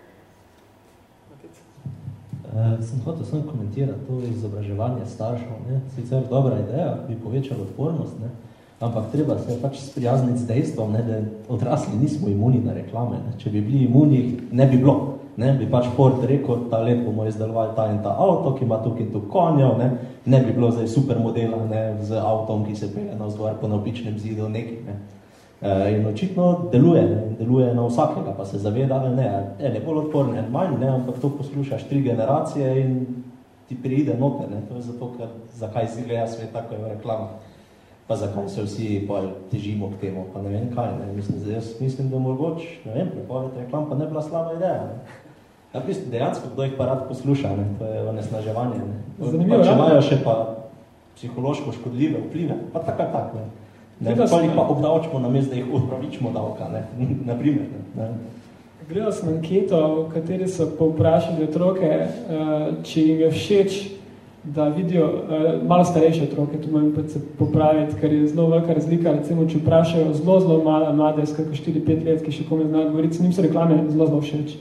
Uh, sem hotel sem komentirati to izobraževanje staršev. Ne? Sicer dobra ideja, bi povečala odpornost, ne? ampak treba se pač sprijazniti z dejstvom, ne? da odrasli nismo imuni na reklame. Ne? Če bi bili imuni, ne bi bilo. Ne, bi pač Ford rekel, ta let bomo izdelovali ta in ta avto, ki ima tukaj in tu konjev, ne, ne bi bilo zdaj super modela ne, z avtom, ki se pele na vzgor po navpičnem zidu, nekaj. Ne. E, in očitno deluje, ne, deluje na vsakega, pa se zaveda, ne, ne, ne bolj odporne, manj, ne, ampak to poslušaš tri generacije in ti pride note, ne, to je zato, ker zakaj si gleda svet tako je v reklamah pa zakaj se vsi bolj težimo k temu, pa ne vem kaj, ne, mislim, jaz mislim, da mogoč, ne vem, prepoved reklam pa ne bila slaba ideja, ne. Ja, mislim, dejansko, kdo jih pa rad posluša, ne, to je onesnaževanje, ne. Zanimivo, pa, če ja. imajo še pa psihološko škodljive vplive, pa tako tak, ne. Ne, Gledal pa jih pa obdavčimo namesto, da jih upravičimo davka, ne, naprimer, ne. ne. Gledal sem anketo, v kateri so povprašali otroke, eh, če jim je všeč, da vidijo eh, malo starejše otroke, tu moram se popraviti, ker je zelo velika razlika, recimo, če vprašajo zelo, zelo mala mlade, skako 4-5 let, ki še kome znajo govoriti, njim so reklame zelo, zelo všeč.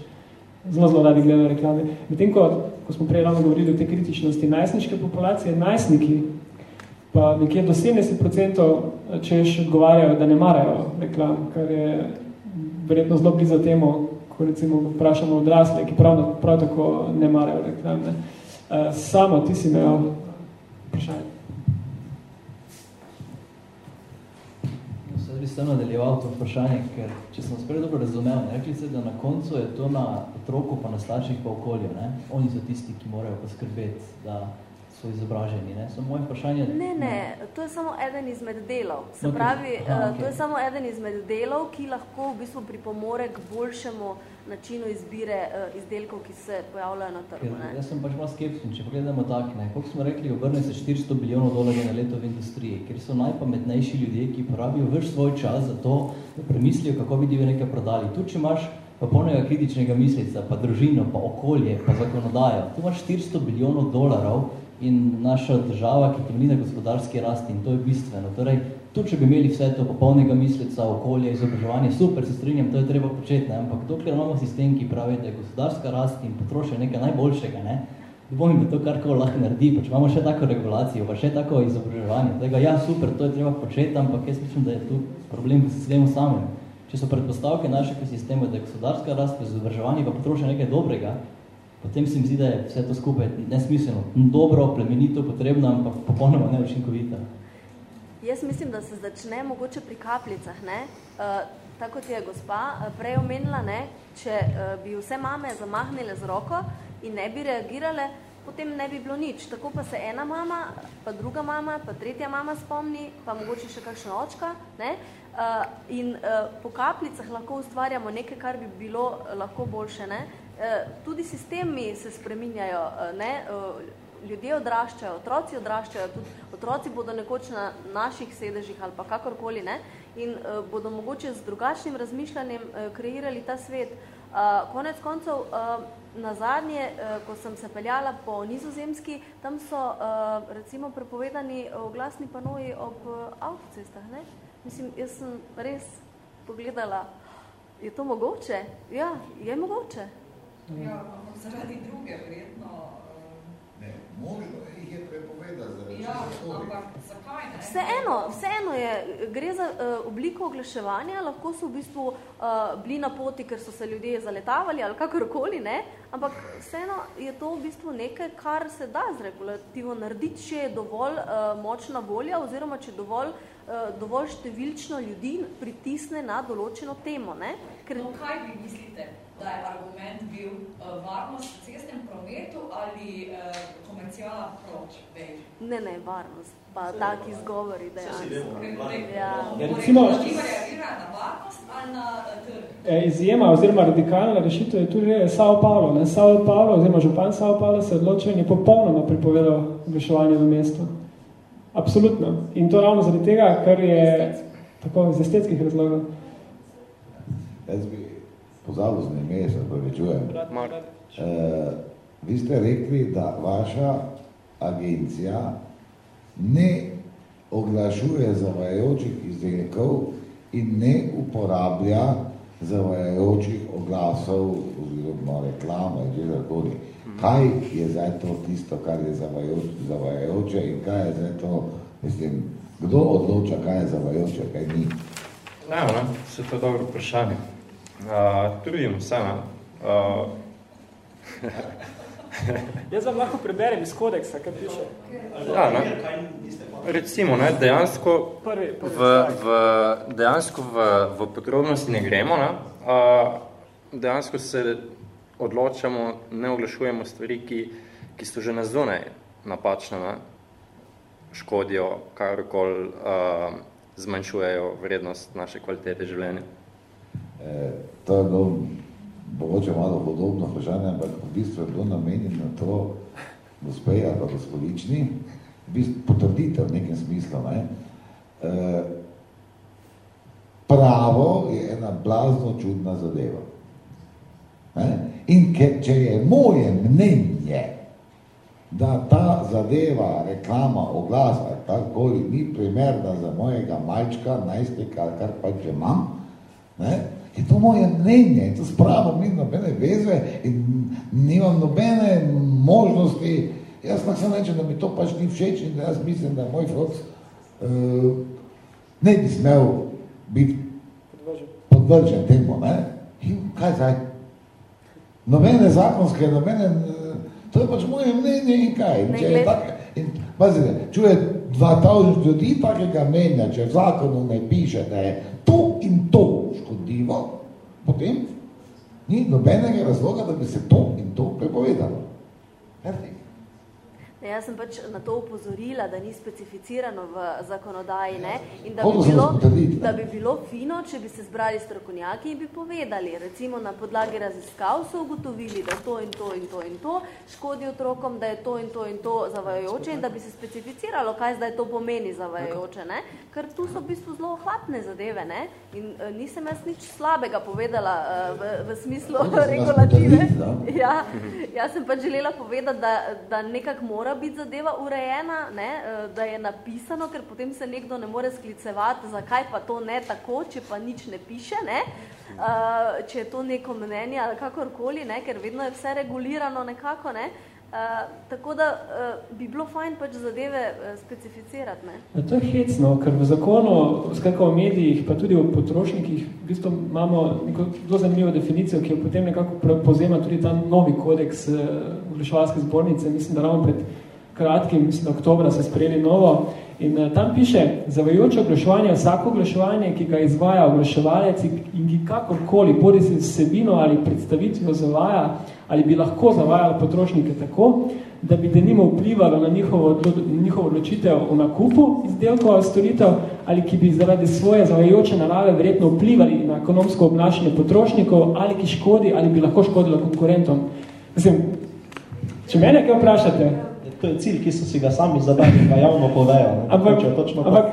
Zelo, zelo radi gledajo reklame. Medtem, ko, ko smo prej ravno govorili o te kritičnosti najstniške populacije, najstniki pa nekje do 70% češ odgovarjajo, da ne marajo reklam, kar je verjetno zelo blizu temu, ko recimo vprašamo odrasle, ki prav, prav tako ne marajo reklam. Ne. Uh, samo, ti si imel vprašanje. Zdaj bi se nadaljeval to vprašanje, ker če sem sprej dobro razumel, ne, rekli ste, da na koncu je to na otroku, pa na starših, pa okolju. Ne? Oni so tisti, ki morajo poskrbeti, da so izobraženi. Ne? So moje vprašanje... Ne, ne, to je samo eden izmed delov. Se Ok, pravi, aha, eh, ok. to je samo eden izmed delov, ki lahko v bistvu pripomore k boljšemu načinu izbire eh, izdelkov, ki se pojavljajo na trgu. Ne? jaz sem pač malo skeptičen, če pogledamo tak, ne, koliko smo rekli, obrne se 400 bilijonov dolarjev na leto v industriji, ker so najpametnejši ljudje, ki porabijo več svoj čas za to, da premislijo, kako bi dio nekaj prodali. Tu, če imaš popolnega kritičnega mislica, pa družino, pa okolje, pa zakonodajo, tu imaš 400 bilijonov dolarov in naša država, ki temelji na gospodarski rasti in to je bistveno. Torej, tu, če bi imeli vse to popolnega mislica, okolje, izobraževanje, super, se strinjam, to je treba početi, ne? ampak dokler imamo sistem, ki pravi, da je gospodarska rast in potrošnja nekaj najboljšega, ne? dvomim, da to karkoli lahko naredi, pač imamo še tako regulacijo, pa še tako izobraževanje. Tega, ja, super, to je treba početi, ampak jaz mislim, da je tu problem v sistemu samem. Če so predpostavke našega sistema, da je gospodarska rast, izobraževanje, pa potrošnja nekaj dobrega, potem se mi zdi, da je vse to skupaj nesmiselno. Dobro, plemenito, potrebno, ampak popolnoma neučinkovito. Jaz mislim, da se začne mogoče pri kapljicah. Ne? Uh, tako kot je gospa uh, prej omenila, ne? če uh, bi vse mame zamahnile z roko in ne bi reagirale, potem ne bi bilo nič. Tako pa se ena mama, pa druga mama, pa tretja mama spomni, pa mogoče še kakšna očka. Ne? Uh, in uh, po kapljicah lahko ustvarjamo nekaj, kar bi bilo lahko boljše. Ne? Uh, tudi sistemi se spreminjajo. Uh, ne? Uh, ljudje odraščajo, otroci odraščajo, tudi otroci bodo nekoč na naših sedežih ali pa kakorkoli, ne, in bodo mogoče z drugačnim razmišljanjem kreirali ta svet. Konec koncev, na zadnje, ko sem se peljala po nizozemski, tam so recimo prepovedani oglasni panoji ob avtocestah, ne. Mislim, jaz sem res pogledala, je to mogoče? Ja, je mogoče. Ja, zaradi druge, verjetno. Ne, možno jih je prepovedati zaradi Ja, ampak zakaj ne? Vseeno, vseeno je, gre za uh, obliko oglaševanja, lahko so v bistvu uh, bili na poti, ker so se ljudje zaletavali ali kakorkoli, ne? ampak vseeno je to v bistvu nekaj, kar se da z regulativo narediti, če je dovolj uh, močna volja oziroma če dovolj, uh, dovolj številčno ljudi pritisne na določeno temo. Ne? Ker... No, kaj vi mislite, da je argument bil uh, varnost v cestnem prometu ali uh, komercijala proč, veš? Ne, ne, varnost, pa taki izgovori dejansko. Ja. Ja, recimo- reagira na varnost ali na uh, trg? E, Izjema oziroma radikalna rešitev je tudi Sao Paulo. Ne? Sao Paulo oziroma župan Sao Paulo se je odločil in je popolnoma pripovedal oglaševanje v mestu. Absolutno. In to ravno zaradi tega, ker je tako iz estetskih razlogov. Jaz bi pozabil z ime, se pravičujem. Mark. Uh, vi ste rekli, da vaša agencija ne oglašuje zavajajočih izdelkov in ne uporablja zavajajočih oglasov oziroma reklame, česarkoli. Kaj je zdaj to tisto, kar je zavajajoče, zavajajoče in kaj je zdaj to, mislim, kdo odloča, kaj je zavajajoče, kaj ni? Ne, ne, se to je dobro vprašanje. Uh, trudim se, ne. Uh, Jaz vam lahko preberem iz kodeksa, kaj piše. Ja, ne? Recimo, ne, dejansko, Prvi, prvi v, v, dejansko v, v podrobnosti ne gremo, ne? A, dejansko se odločamo, ne oglašujemo stvari, ki, ki so že na zunaj napačne, ne? škodijo, karkoli uh, zmanjšujejo vrednost naše kvalitete življenja. E, to je bilo mogoče malo podobno vprašanje, ampak v bistvu je bilo namenjeno na to gospej ali pa gospodični, v bistvu potrditev v nekem smislu. Ne? E, pravo je ena blazno čudna zadeva. Ne? In ker, če je moje mnenje, da ta zadeva, reklama, oglas ali takoli ni primerna za mojega majčka, najstnika, kar pa če imam, ne, je to moje mnenje to spravo ni nobene veze in nimam nobene možnosti, jaz pa sem rečem, da mi to pač ni všeč in da jaz mislim, da moj froc uh, ne bi smel biti podvržen temu, ne? In kaj zdaj? Nobene zakonske, nobene To je pač moje mnenje in kaj. In če je tak, in, pazite, čuje 2000 ljudi takega mnenja, če v zakonu ne piše, da je to in to škodljivo, potem ni nobenega razloga, da bi se to in to prepovedalo. Perfekt. Ne, jaz sem pač na to upozorila, da ni specificirano v zakonodaji ne? in da bi, bilo, da bi bilo fino, če bi se zbrali strokovnjaki in bi povedali, recimo na podlagi raziskav so ugotovili, da to in to in to in to škodi otrokom, da je to in to in to zavajajoče in da bi se specificiralo, kaj zdaj to pomeni zavajajoče, ne? ker tu so v bistvu zelo ohlapne zadeve ne? in uh, nisem jaz nič slabega povedala uh, v, v smislu regulative. Ja, jaz sem pač želela povedati, da, da nekako mora biti zadeva urejena, ne, eh, da je napisano, ker potem se nekdo ne more sklicevati, zakaj pa to ne tako, če pa nič ne piše, ne, uh, če je to neko mnenje ali kakorkoli, ne, ker vedno je vse regulirano nekako, ne, Uh, tako da uh, bi bilo fajn pač zadeve uh, specificirati. Ne? Ja, to je hecno, ker v zakonu, skratka o medijih, pa tudi o potrošnikih, v bistvu imamo neko zelo zanimivo definicijo, ki jo potem nekako povzema tudi ta novi kodeks oglaševalske zbornice, mislim, da ravno pred kratkim, mislim, oktobra se sprejeli novo. In uh, tam piše, zavajajoče oglaševanje je vsako oglaševanje, ki ga izvaja oglaševalec in ki kakorkoli, bodi se vsebino ali predstavitvijo zavaja, ali bi lahko zavajalo potrošnike tako, da bi denimo vplivalo na njihovo, njihovo odločitev o nakupu izdelkov ali storitev, ali ki bi zaradi svoje zavajajoče narave verjetno vplivali na ekonomsko obnašanje potrošnikov, ali ki škodi, ali bi lahko škodilo konkurentom. Mislim, če mene kaj vprašate, To je cilj, ki so si ga sami zadali, pa javno povejo. Ampak, točno to. ampak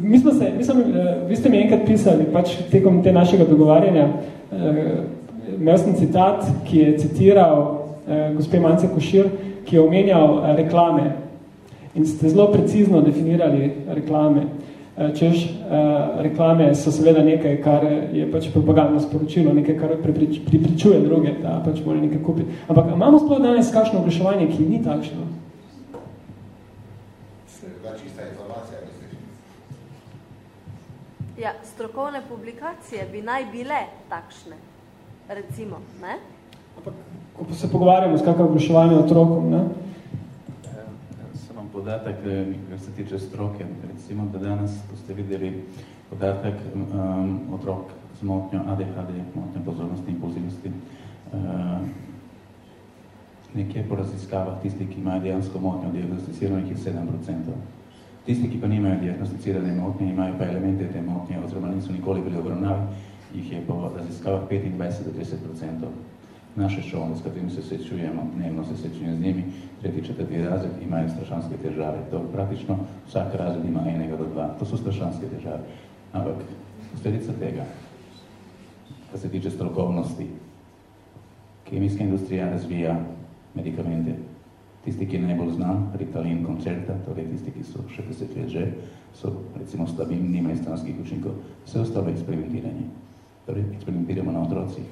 mi smo se, mi smo, eh, vi ste mi enkrat pisali, pač tekom te našega dogovarjanja, eh, imel sem citat, ki je citiral eh, gospe Mance Košir, ki je omenjal reklame. In ste zelo precizno definirali reklame. Češ, eh, reklame so seveda nekaj, kar je pač propagandno sporočilo, nekaj, kar pripričuje druge, da pač morajo nekaj kupiti. Ampak imamo sploh danes kakšno oglaševanje, ki ni takšno? Ta čista informacija, misliš? Ja, strokovne publikacije bi naj bile takšne, recimo. Ne? Ko se pogovarjamo s kakšno oglaševanje otrokom, ne? Samo podatek, eh, kar se tiče stroke. Recimo, da danes, ste videli podatek um, otrok z motnjo ADHD, motnjo pozornosti, impulzivnosti, uh, nekje po raziskavah tisti, ki imajo dejansko motnjo diagnosticiranih je 7%. Tisti, ki pa nimajo diagnosticirane motnje, imajo pa elemente te motnje, oziroma niso nikoli bili obravnavi, jih je po raziskavah 25 do 30%. Naše šole, s katerimi se srečujemo, dnevno se srečujem z njimi, tretji, četrti razred, imajo strašanske težave. To praktično vsak razred ima enega do dva. To so strašanske težave. Ampak posledica tega, kar se tiče strokovnosti, kemijska industrija razvija medikamente. Tisti, ki je najbolj znan, Ritalin koncerta, torej tisti, ki so še deset let že, so recimo stabilni, nimajo stranskih učinkov, vse ostalo je eksperimentiranje. Torej, eksperimentiramo na otrocih.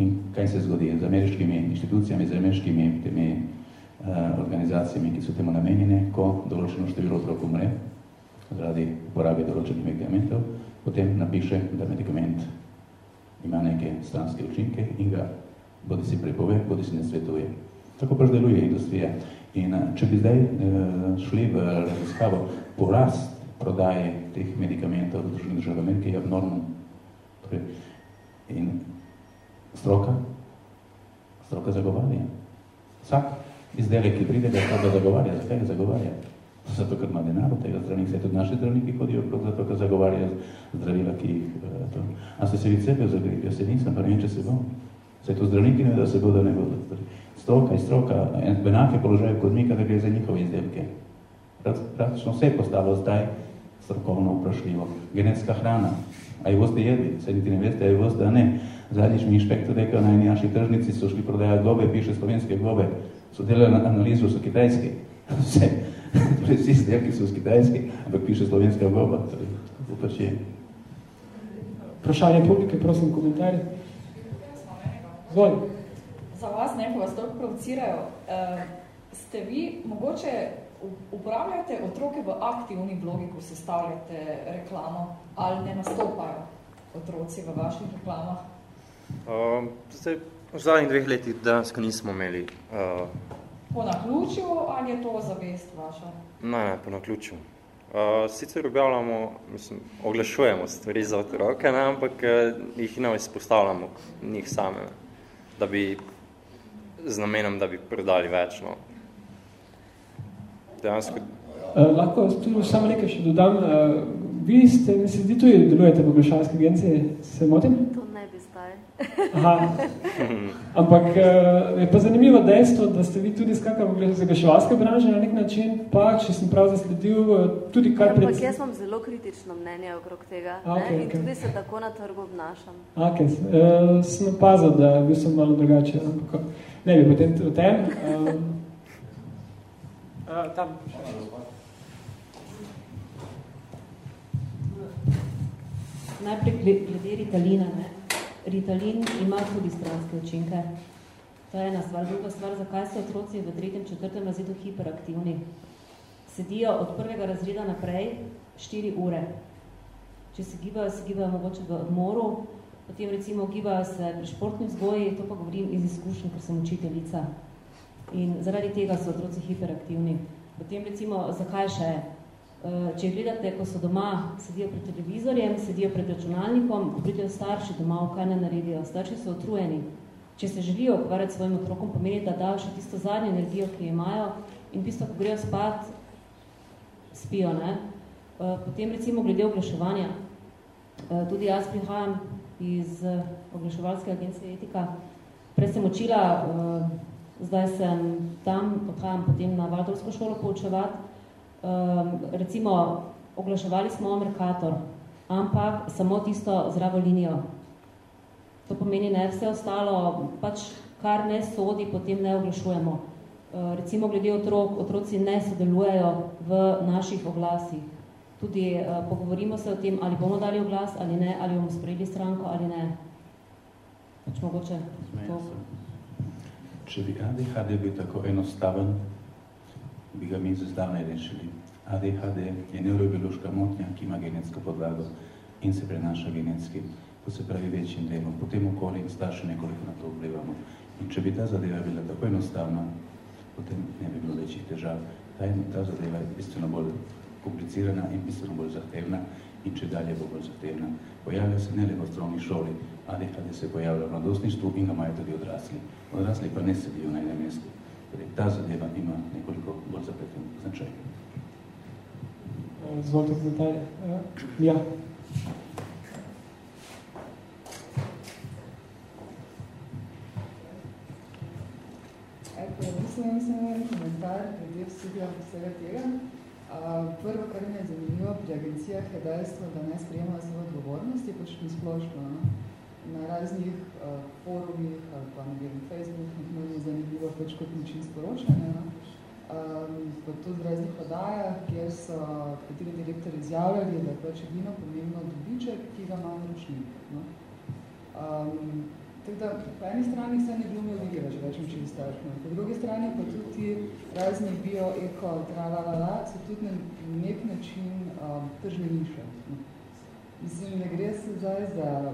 In kaj se zgodi z ameriškimi inštitucijami, z ameriškimi temi uh, organizacijami, ki so temu namenjene, ko določeno število otrok umre zaradi uporabe določenih medikamentov, potem napiše, da medikament ima neke stranske učinke in ga bodi si prepove, bodi si ne svetuje. Tako pač deluje industrija. In če bi zdaj šli v raziskavo porast prodaje teh medikamentov v družbenih državah Amerike, je abnormen. Torej, in stroka, stroka zagovarja. Vsak izdelek, ki pride, ga stroka zagovarja. Zakaj ga zagovarja? Zato, ker ima denar od tega zdravnika. Se tudi naši zdravniki hodijo prav zato, ker zagovarjajo zdravila, ki jih to. A se se vid sebe zagrebijo? Se nisem, pa ne če se bom. Se to zdravniki ne da se bodo, ne bodo. Stroka in stroka, v enake položaju kot mi, kada gre za njihove izdelke. Praktično vse je postalo zdaj strokovno vprašljivo. Genetska hrana. A je voste jedli? Se niti ne veste, a je voste, a ne. Zadnjič mi inšpektor rekel, na eni naši tržnici so šli prodajati gobe, piše slovenske gobe. So delali analizo, so kitajski. Vse. Torej, vsi izdelki so z kitajski, ampak piše slovenska goba. Torej, tako pač je. Vprašanje publike, prosim, komentarje. Zvoj. Za vas, ne, ko vas toliko provocirajo, uh, ste vi mogoče upravljate otroke v aktivni vlogi, ko sestavljate reklamo, ali ne nastopajo otroci v vaših reklamah? Uh, zdaj, v zadnjih dveh letih dansko nismo imeli. Uh, po naključju ali je to zavest vaša? Ne, ne, po naključju. Uh, sicer objavljamo, mislim, oglašujemo stvari za otroke, ne, ampak uh, jih ne izpostavljamo njih same, ne, da bi z namenom, da bi prodali več. No. Dejansko... Uh, lahko tudi samo nekaj še dodam. Uh, vi ste, mi se zdi, tudi delujete v oglašalski agenciji, se motim? To ne bi zdaj. Aha. Ampak uh, je pa zanimivo dejstvo, da ste vi tudi skakali v zagaševalske branže na nek način, pa če sem prav zasledil, tudi kar pred... Ampak jaz imam zelo kritično mnenje okrog tega A, okay, ne? in okay. tudi se tako na trgu obnašam. Ok, uh, sem opazil, da bil sem malo drugače, ampak ne bi potem o tem. Uh, uh, tam. Najprej glede Ritalina. Ne? Ritalin ima tudi stranske učinke. To je ena stvar. Druga stvar, zakaj so otroci v tretjem, četrtem razredu hiperaktivni. Sedijo od prvega razreda naprej 4 ure. Če se gibajo, se gibajo mogoče v odmoru, potem recimo gibajo se pri športni vzgoji, to pa govorim iz izkušnje, ker sem učiteljica. In zaradi tega so otroci hiperaktivni. Potem recimo, zakaj še? Če gledate, ko so doma, sedijo pred televizorjem, sedijo pred računalnikom, ko pridejo starši doma, kaj ne naredijo. Starši so otrujeni. Če se želijo ukvarjati svojim otrokom, pomeni, da dajo še tisto zadnjo energijo, ki jo imajo in v bistvu, ko grejo spat, spijo. Ne? Potem recimo glede oglaševanja. Tudi jaz prihajam iz oglaševalske agencije Etika. Prej sem učila, zdaj sem tam, odhajam potem na Valdorsko šolo poučevati. Um, recimo, oglaševali smo Mercator, ampak samo tisto zdravo linijo. To pomeni, ne vse ostalo, pač kar ne sodi, potem ne oglašujemo. Uh, recimo, glede otrok, otroci ne sodelujejo v naših oglasih. Tudi uh, pogovorimo se o tem, ali bomo dali oglas ali ne, ali bomo sprejeli stranko ali ne. Pač mogoče to. Če bi ADHD bil tako enostaven, bi ga mi zdavne rešili. ADHD je neurobiološka motnja, ki ima genetsko podlago in se prenaša genetski, to se pravi večjim delom. Potem okolje in starši nekoliko na to vplivamo. In če bi ta zadeva bila tako enostavna, potem ne bi bilo večjih težav. Ta, ta zadeva je bistveno bolj komplicirana in bistveno bolj zahtevna in če dalje bo bolj zahtevna. Pojavlja se ne le v osnovni šoli, ADHD se pojavlja v mladostništvu in ga imajo tudi odrasli. Odrasli pa ne sedijo na enem mestu. Torej, ta zadeva ima nekoliko bolj zapleten značaj. Zvolite komentarje. Ja. Eko, mislim, mislim, en komentar glede vsega vsega tega. Prvo, kar mi je zanimivo pri agencijah, je dejstvo, da ne sprejemajo svoje odgovornosti, pač mi splošno. No? Na raznih uh, forumih ali pa na Facebook, nekaj je zanimivo pač kot način sporočanja. No? Um, tudi v raznih odajah, kjer so kateri direktori izjavljali, da je pač edino pomembno dobiček, ki ga ima naročnik. No? Um, tako da po eni strani se ne glumijo videla, če rečem čisto tako. Po drugi strani pa tudi ti razni bio, eko, tralalala, so tudi na nek način um, tržne niše. No? Mislim, ne gre se zdaj za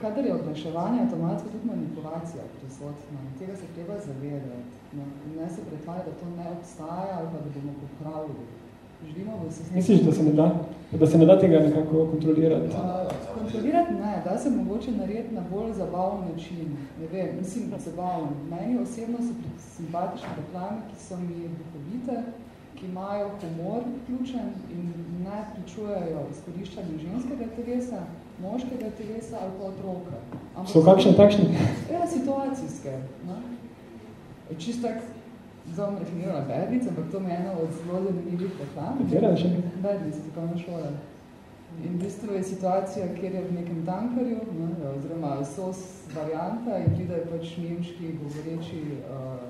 kadar je oglaševanje avtomatsko tudi manipulacija prisotna, tega se treba zavedati. No, ne se pretvarja, da to ne obstaja ali pa da bomo popravili. Živimo v sistemu. Misliš, da se ne da? Da se ne da tega nekako kontrolirati? Uh, kontrolirati ne, da se mogoče narediti na bolj zabaven način. Ne vem, mislim, zabaven. Meni osebno so simpatične reklame, ki so mi duhovite, ki imajo humor vključen in ne pričujejo izkoriščanje ženskega telesa, moškega telesa ali pa otroka. Ampak so kakšne takšne? Ja, situacijske. No? Čisto tak, zdaj bom reklamirala Bednic, ampak to mi je ena od zelo zanimljivih reklam. Katera še? Bednic, tako na šole. In v bistvu je situacija, kjer je v nekem tankarju, no, oziroma sos varianta in pride pač nemški govoreči uh,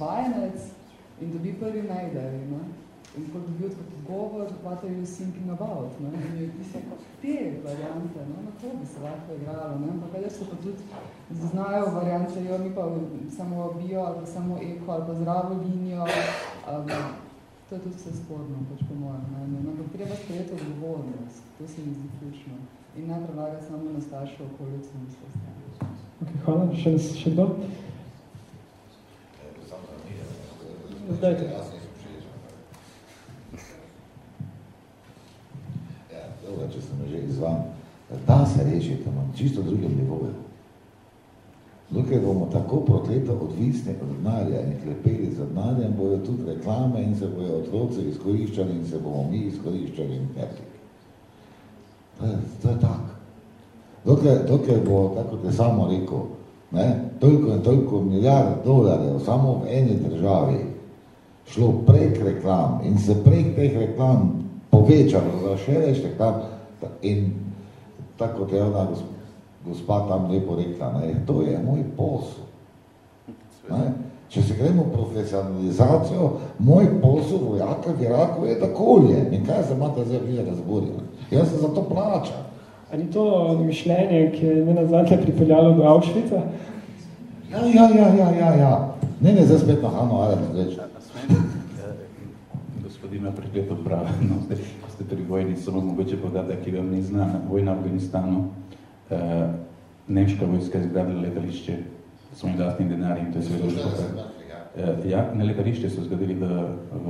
vajenec in dobi prvi najdej. In ko dobi odgovor, what are you thinking about? Ne? In je pisal, te variante, no? na to bi se lahko igralo. Ne? Ampak kaj so pa tudi znajo variante, jo mi pa samo bio, ali pa samo eko, ali pa zdravo linijo. Um, to je tudi vse sporno, pač po mojem mnenju. No? Ampak treba sprejeti odgovornost, to se mi zdi ključno. In ne prelaga samo na staršo okolico in vse ostalo. Okay, hvala. Še, še kdo? Zdaj dobro, če sem že izvan. Da se rešiti na čisto drugem nivoju. Dokaj bomo tako prokleto odvisni od denarja in klepeli za denarjem, bojo tudi reklame in se bojo otroci izkoriščali in se bomo mi izkoriščali in pekli. To je, to je tak. Dokaj, dokaj bo, tako te samo rekel, ne, toliko in toliko milijard dolarjev samo v eni državi šlo prek reklam in se prek teh reklam povečalo za še več reklam in tako te ona gospa tam lepo rekla, ne, to je moj posel. Ne? Če se gremo profesionalizacijo, moj posel vojaka v Iraku je takolje. In kaj se imate zdaj vile razborili? Jaz se za to plačam. A ni to mišljenje, ki je me nazadnje pripeljalo do Auschwitza? Ja, ja, ja, ja, ja, ja. Ne, ne, zdaj spet na Hano Arendt reči gospodina prekleto pravi. No, zdaj, ko ste pri vojni, samo mogoče podatek, ki vam ni znan. Vojna v Afganistanu, eh, nemška vojska je zgradila letališče s svojim lastnim denarjem, to je seveda že eh, Ja, na letališče so zgradili v, v,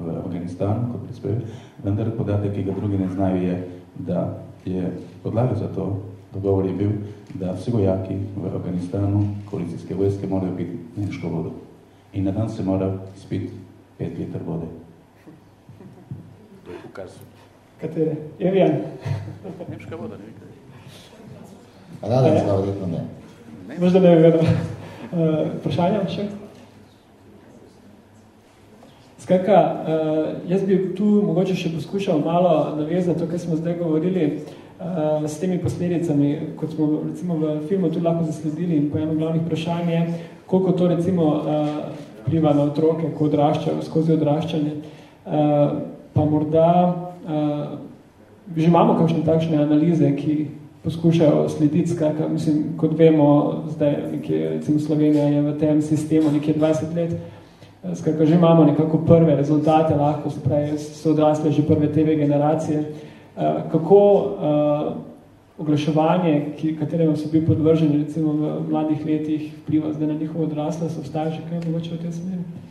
v Afganistanu, kot prispevek, vendar podatek, ki ga drugi ne znajo, je, da je podlaga za to, dogovor je bil, da vsi vojaki v Afganistanu, koalicijske vojske, morajo piti nemško vodo. In na dan se mora spiti 5 liter vode so. Katere? Evijan? Nemška voda, ne vem kaj. Radenska, verjetno ne. Možda ne vem, uh, vprašanja še? Skratka, uh, jaz bi tu mogoče še poskušal malo navezati to, kar smo zdaj govorili, uh, s temi posledicami, kot smo recimo v filmu tu lahko zasledili in po eno glavnih vprašanj je, koliko to recimo uh, vpliva na otroke, ko odraščajo, skozi odraščanje. Uh, pa morda uh, že imamo kakšne takšne analize, ki poskušajo slediti, skratka, mislim, kot vemo, zdaj nekje, recimo Slovenija je v tem sistemu nekje 20 let, skratka, že imamo nekako prve rezultate, lahko spravi, so odrasle že prve TV generacije. Kako uh, oglaševanje, ki, kateremu so bili podvrženi recimo v mladih letih, vpliva zdaj na njihovo odrasle, so vstaje še kaj mogoče v tem smeri?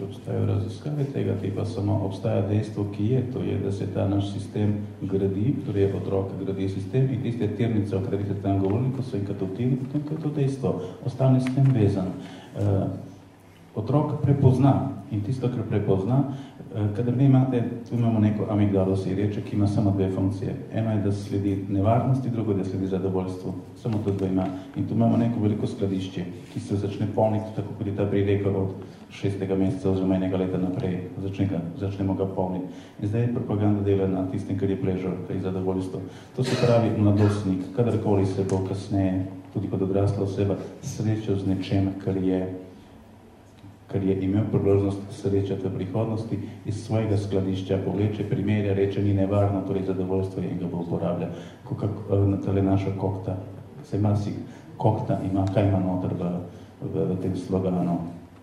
Če obstajajo raziskave tega tipa, samo obstaja dejstvo, ki je, to je, da se ta naš sistem gradi, torej otroka gradi sistem in tiste tirnice, o kateri ste tam govorili, ko so inkatutivni, potem to je to dejstvo, ostane s tem vezan. Uh, otrok prepozna in tisto, kar prepozna, kadar vi imate, tu imamo neko amigdalo sirječe, ki ima samo dve funkcije. Eno je, da sledi nevarnosti, drugo, da sledi zadovoljstvo. Samo to dve ima. In tu imamo neko veliko skladišče, ki se začne polniti, tako kot je ta prirekal od šestega meseca oziroma enega leta naprej, začne ga, začnemo ga polniti. In zdaj je propaganda dela na tistem, kar je pležor, kar je zadovoljstvo. To se pravi mladostnik, kadarkoli se bo kasneje, tudi kot odrasla oseba, srečal z nečem, kar je kar je imel priložnost srečati v prihodnosti iz svojega skladišča, povleče primerja, reče, ni nevarno, torej zadovoljstvo in ga bo uporablja. Kot tale naša kokta, se ima si kokta, ima, kaj ima noter v, v, v tem sloganu,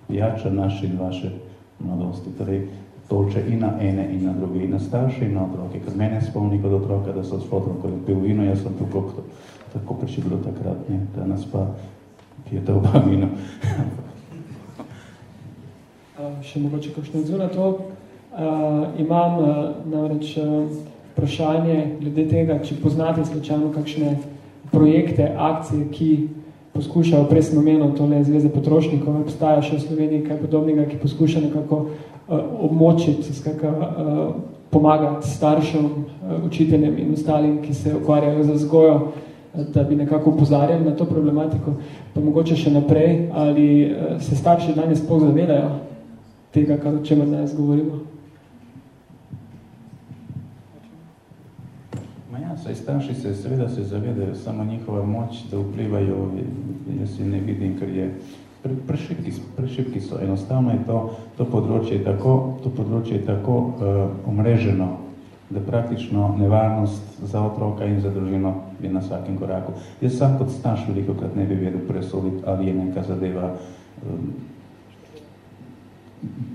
pijača naše in vaše mladosti. Torej, toče in na ene in na druge, in na starše in na otroke. Ker mene spomni kot otroka, da so s fotom, ko je pil vino, jaz sem tako, tako prečilo takrat, ne, da nas pa pijete oba vino. Še mogoče kakšno odziv na to. Uh, imam uh, namreč uh, vprašanje glede tega, če poznate slučajno kakšne projekte, akcije, ki poskušajo presno meno tole zveze potrošnikov, obstaja še v Sloveniji kaj podobnega, ki poskuša nekako uh, območiti, skaka, uh, pomagati staršem, uh, učiteljem in ostalim, ki se ukvarjajo za zgojo, uh, da bi nekako upozarjali na to problematiko, pa mogoče še naprej, ali uh, se starši danes sploh zavedajo tega, kar o čemer danes govorimo. Saj starši se seveda se zavedajo samo njihova moč, da vplivajo, jaz si ne vidim, ker je prešipki, prešipki so. Enostavno je to, to področje tako, to področje je tako uh, omreženo, da praktično nevarnost za otroka in za družino je na vsakem koraku. Jaz sam kot starš veliko krat ne bi vedel presoditi, ali je neka zadeva um,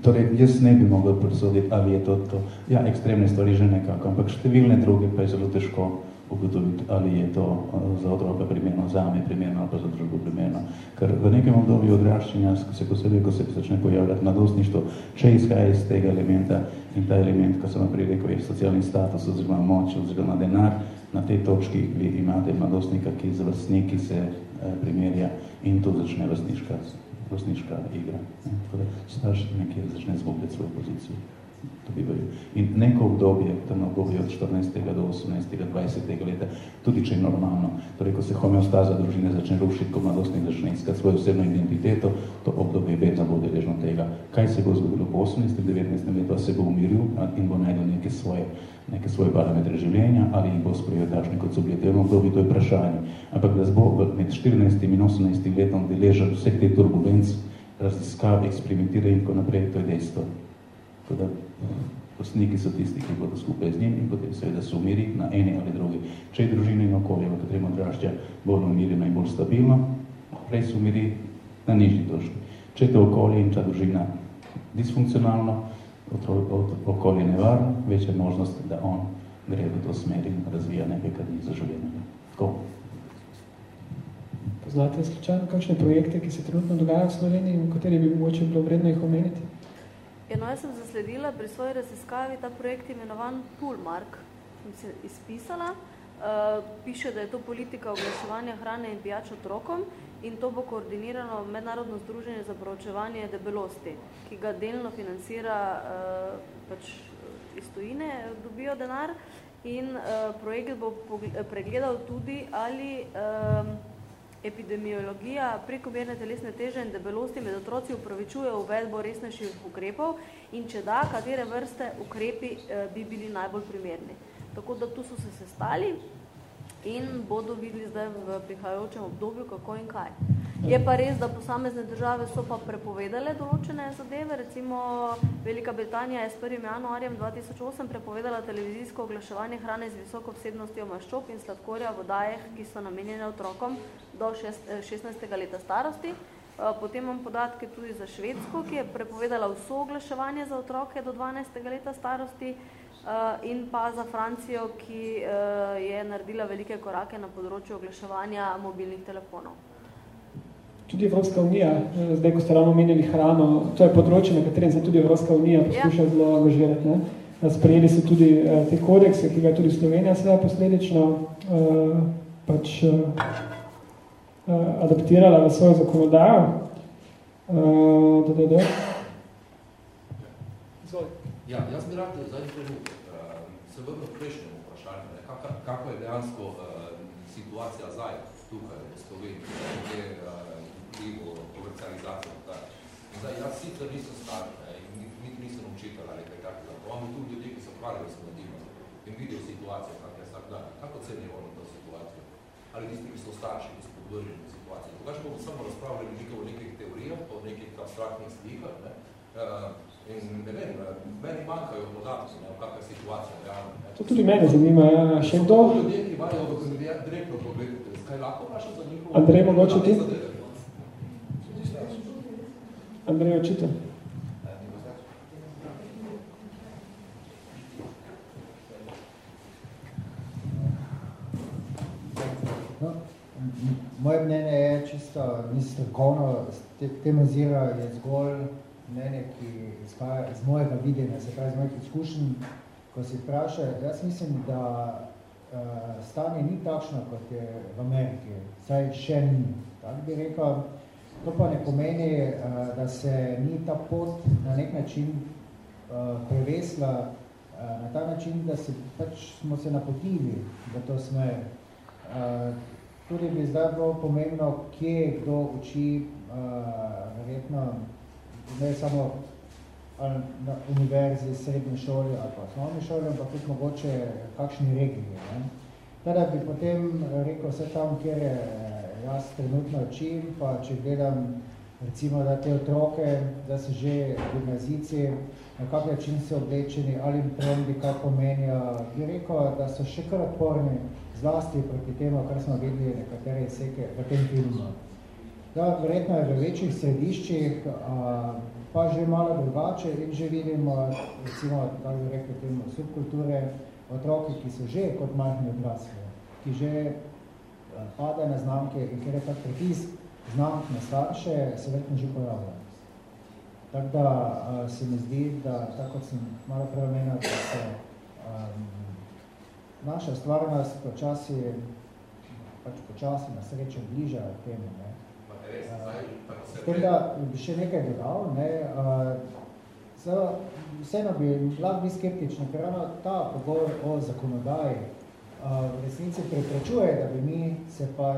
Torej, jaz ne bi mogel presoditi, ali je to to. Ja, ekstremne stvari že nekako, ampak številne druge pa je zelo težko ugotoviti, ali je to eh, za otroka primerno, za me primerno ali pa za drugo primerno. Ker v nekem obdobju odraščanja se posebej, ko se začne pojavljati mladostništvo, če izhaja iz tega elementa in ta element, ko sem naprej rekel, je socialni status oziroma moč oziroma denar, na tej točki vi imate mladostnika, ki z vrstniki se eh, primerja in tu začne vrstniška vrstniška igra. Tako da starš nekje začne zgubljati svojo pozicijo. Dobivajo. In neko obdobje, tam obdobje od 14. do 18. 20. leta, tudi če je normalno, torej ko se homeostaza družine začne rušiti, ko mladostnik začne iskati svojo osebno identiteto, to obdobje vedno bo deležno tega. Kaj se bo zgodilo po 18. 19. letu, se bo umiril in bo najdel neke svoje, neke svoje parametre življenja ali jih bo sprejel takšni, kot so bili tem obdobju, to je vprašanje. Ampak da bo med 14. in 18. letom deležen vseh te turbulenc, raziskav, eksperimentira in tako naprej, to je dejstvo. Tako da vrstniki so tisti, ki bodo skupaj z njim in potem seveda se umiri na eni ali drugi. Če je družina in okolje, v katerem odrašča bolj umirjeno in bolj stabilno, prej se umiri na nižji točki. Če je to okolje in ta družina disfunkcionalno, okolje nevarno, večja možnost, da on gre v to smer in razvija nekaj, kar ni za življenje. Tako. Poznate slučajno kakšne projekte, ki se trenutno dogajajo v Sloveniji in kateri bi mogoče bilo vredno jih omeniti? Eno, jaz sem zasledila pri svoji raziskavi ta projekt imenovan Poolmark, sem se izpisala. Uh, piše, da je to politika oglaševanja hrane in pijač otrokom in to bo koordinirano Mednarodno združenje za poročevanje debelosti, ki ga delno financira uh, pač iz tujine, dobijo denar in uh, projekt bo pregledal tudi, ali uh, epidemiologija prekomerne telesne teže in debelosti med otroci upravičuje uvedbo resnejših ukrepov in če da, katere vrste ukrepi eh, bi bili najbolj primerni. Tako da tu so se sestali in bodo videli zdaj v prihajajočem obdobju, kako in kaj. Je pa res, da posamezne države so pa prepovedale določene zadeve, recimo Velika Britanija je s 1. januarjem 2008 prepovedala televizijsko oglaševanje hrane z visoko vsebnostjo maščob in sladkorja v vodajah, ki so namenjene otrokom do 16. leta starosti. Eh, potem imam podatke tudi za Švedsko, ki je prepovedala vso oglaševanje za otroke do 12. leta starosti eh, in pa za Francijo, ki eh, je naredila velike korake na področju oglaševanja mobilnih telefonov tudi Evropska unija, eh, zdaj ko ste ravno omenili hrano, to je področje, na katerem se tudi Evropska unija poskuša ja. zelo angažirati. Ne? Eh, sprejeli so tudi te kodekse, ki ga je tudi Slovenija seveda posledično pač adaptirala v svojo zakonodajo. Uh, da, da, da. Ja, jaz bi rad zdaj trenutek uh, se vrnil v prejšnjem vprašanju, ne, kako, kako je dejansko uh, situacija zdaj tukaj v Sloveniji, uh, vplivu komercializacijo. Zdaj, jaz sicer nisem star, in niti nisem učitelj ali kaj takega. To imamo tudi ljudi, ki so hvalili s mladima in vidijo situacijo, kak je vsak dan. Kako cenijo oni to situacijo? Ali tisti, ki so starši, ki so podvrženi situacijo? Tukaj bomo samo razpravljali nekaj o nekih teorijah, o nekih abstraktnih slikah. Ne. Uh, In ne vem, meni manjkajo podatki, ne, kakva je situacija realno. To tudi mene zanima, ja. še kdo? Ljudje, ki imajo direktno pogled, kaj lahko vpraša za njihovo... Andrej, mogoče ti? Andrej, očite. No, moje mnenje je čisto, ni strokovno, te, te mozira je zgolj mnenje, ki izhaja iz mojega videnja, se pravi iz mojih izkušenj, ko si vpraša, jaz mislim, da uh, stanje ni takšno, kot je v Ameriki, saj še ni. Tak bi rekel, to pa ne pomeni, uh, da se ni ta pot na nek način uh, prevesla uh, na ta način, da se, pač smo se napotili v to smer. Uh, tudi bi zdaj bilo pomembno, kje kdo uči, uh, verjetno, ne samo na univerzi, srednji šoli ali pa osnovni šoli, ampak tudi mogoče kakšni regiji. Ne? Teda bi potem rekel vse tam, kjer je jaz trenutno učim, pa če gledam recimo, da te otroke, da so že gimnazici, na kak način so oblečeni, ali jim trendi, kaj pomenijo, bi rekel, da so še kar odporni zlasti proti temu, kar smo videli nekatere seke v tem filmu. Da, verjetno je v večjih središčih, a, pa že malo drugače in že vidimo, recimo, tako bi rekel, temu subkulture, otroki, ki so že kot majhni odrasli, ki že padajo na znamke in kjer je tak pritisk znamk na starše, se verjetno že pojavlja. Tako da a, se mi zdi, da, tako kot sem malo prej omenil, da se um, naša stvarnost počasi, pač počasi na srečo bliža temu, ne, Tem, da bi še nekaj dodal, ne, uh, vseeno bi lahko bi skeptični, ker ravno ta pogovor o zakonodaji uh, v resnici preprečuje, da bi mi se pa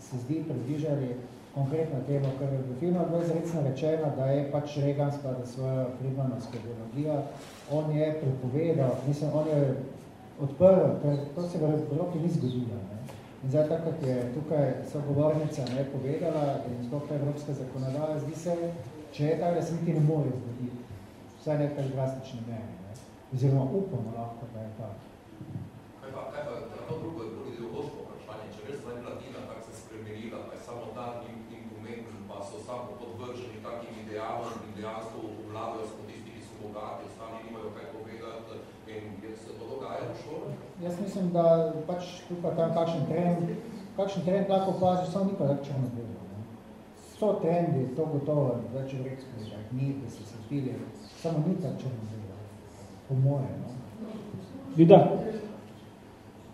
se zdi približali konkretno temo, ker v filmu je izrecno rečeno, da je pač Reagan sklada svojo Friedmanovsko ideologijo, on je prepovedal, mislim, on je odprl, ker to se v Evropi ni zgodilo. Ne. In zdaj, tako kot je tukaj sogovornica ne, povedala in sploh ta evropska zakonodaja, zdi se, če je tako, da se niti ne more zgoditi. Vsaj nekaj drastične meni. Ne. Oziroma upamo lahko, da je tako. Kaj pa, kaj pa, to drugo je bolj ideološko vprašanje, če res zdaj mladina tako se spremenila, pa je samo dan in, in pomemben, pa so samo podvrženi takim idealom in dejansko vladajo smo tisti, ki so bogati, ostali nimajo kaj povedati in se to dogaja v šole? Jaz mislim, da pač tukaj tam kakšen trend, kakšen trend lahko opaziš, samo nikoli tako črno delo. Ne. So trendi, to gotovo, več v reksku, da ni, da se se fili, samo ni tako črno delo, po moje. No. Vida?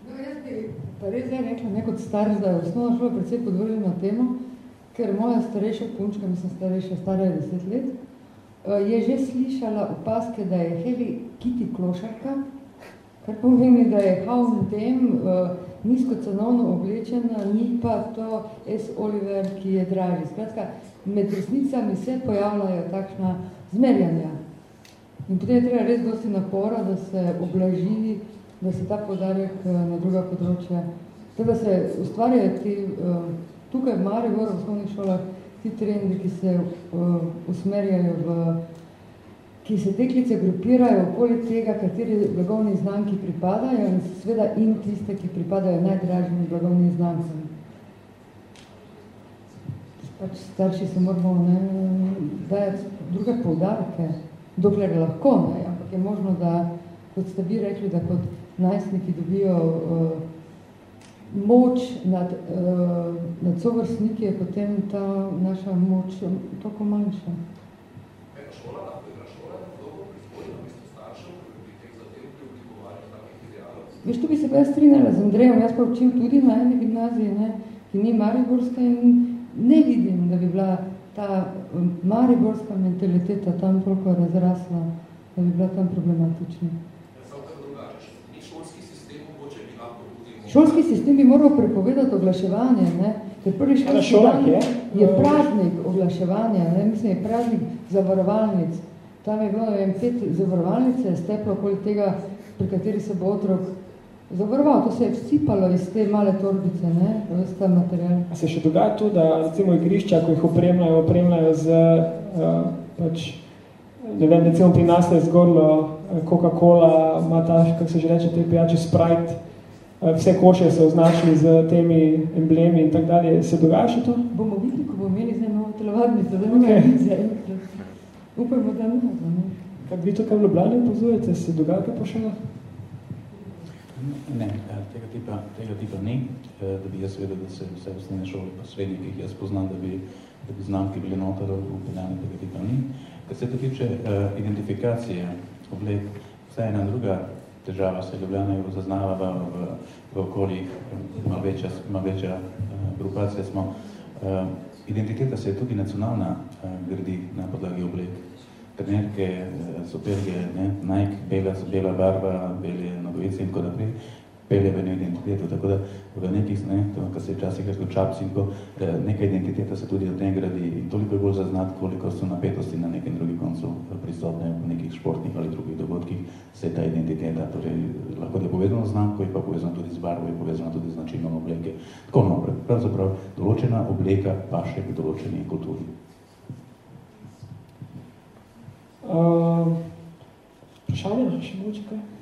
No, jaz bi pa res zdaj rekla, ne kot starš, da je osnovna šola predvsej podvržena temu, ker moja starejša punčka, mislim starejša, stara je deset let, je že slišala opaske, da je Hevi Kitty klošarka, kar pomeni, da je H&M uh, nizkocenovno oblečena, ni pa to S. Oliver, ki je dražji. Skratka, med resnicami se pojavljajo takšna zmerjanja. In potem je treba res dosti napora, da se oblaži, da se ta podarek na druga področja. Treba se ustvarjajo ti, uh, tukaj v Maribor, v osnovnih šolah, ti trendi, ki se uh, usmerjajo v ki se teklice grupirajo okoli tega, kateri blagovni znamki pripadajo in seveda in tiste, ki pripadajo najdražjim blagovnim znamcem. Pač starši se moramo ne, dajati druge poudarke, dokler lahko, ne, ampak je možno, da, kot ste vi rekli, da kot najstniki dobijo uh, moč nad, uh, nad sovrstniki, je potem ta naša moč toliko manjša. Veš, tu bi se pa jaz strinjala z Andrejem, jaz pa učim tudi na eni gimnaziji, ne, ki ni mariborska in ne vidim, da bi bila ta um, mariborska mentaliteta tam toliko razrasla, da bi bila tam problematična. Šolski sistem bi moral prepovedati oglaševanje, ne? ker prvi šolski dan je, je praznik oglaševanja, ne? mislim, je praznik zavarovalnic. Tam je bilo, ne vem, pet zavarovalnice, steplo okoli tega, pri kateri se bo otrok zavaroval, to se je vsipalo iz te male torbice, ne, ves ta material. A se še dogaja to, da recimo igrišča, ko jih opremljajo, opremljajo z, uh, pač, ne vem, recimo pri nas je zgorlo Coca-Cola, ima ta, kako se že reče, te pijače Sprite, vse koše so označili z temi emblemi in tak dalje. Se dogaja še to? Bomo videli, ko bomo imeli zdaj novo telovadnico, da bomo okay. Upajmo, da ne. Kako vi tukaj v Ljubljani opazujete, se dogaja kaj pa še? Ne, tega tipa, tega tipa ni, da bi jaz vedel, da se vse osnovne šole pa srednje, ki jih jaz poznam, da bi, da bi znamki bili noter upeljane, tega tipa ni. Kar se to tiče identifikacije oblek, vse ena druga težava se Ljubljana jo zaznava v, v, okoljih, ima večja, ima večja uh, grupacija smo. Uh, identiteta se je tudi nacionalna uh, gradi na podlagi oblek. Trenerke, superge, ne, Nike, bela, bela barva, bele nogovice in tako naprej pelje v eno identiteto, tako da v nekih, ne, to, kar se včasih rekel čaps in ko, eh, neka identiteta se tudi od tem gradi in toliko je bolj zaznati, koliko so napetosti na nekem drugi koncu prisotne v nekih športnih ali drugih dogodkih, se ta identiteta, torej lahko da je povezano z znamko, je pa povezano tudi z barvo, je povezano tudi z načinom obleke. Tako no, pravzaprav določena obleka pa še k določeni kulturi. Uh, vprašanje, še moče kaj?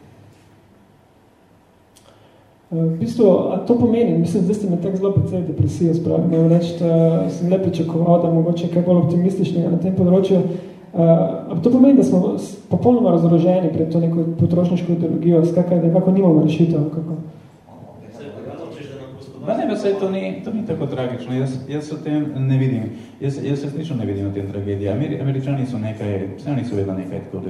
Eh, v bistvu, a to pomeni, mislim, zdaj ste me tako zelo precej depresijo spravili, moram reči, da sem le pričakoval, da mogoče kaj bolj optimističnega na tem področju. Uh, to pomeni, da smo popolnoma razoroženi pred to neko potrošniško ideologijo, skakaj, da nekako nimamo rešitev. Kako? Ma ne, pa to ni, to ni tako tragično, jaz, jaz o tem ne vidim, jaz, jaz se slično ne vidim o tem tragediji. Ameri, američani so nekaj, vse oni so vedno nekaj tako,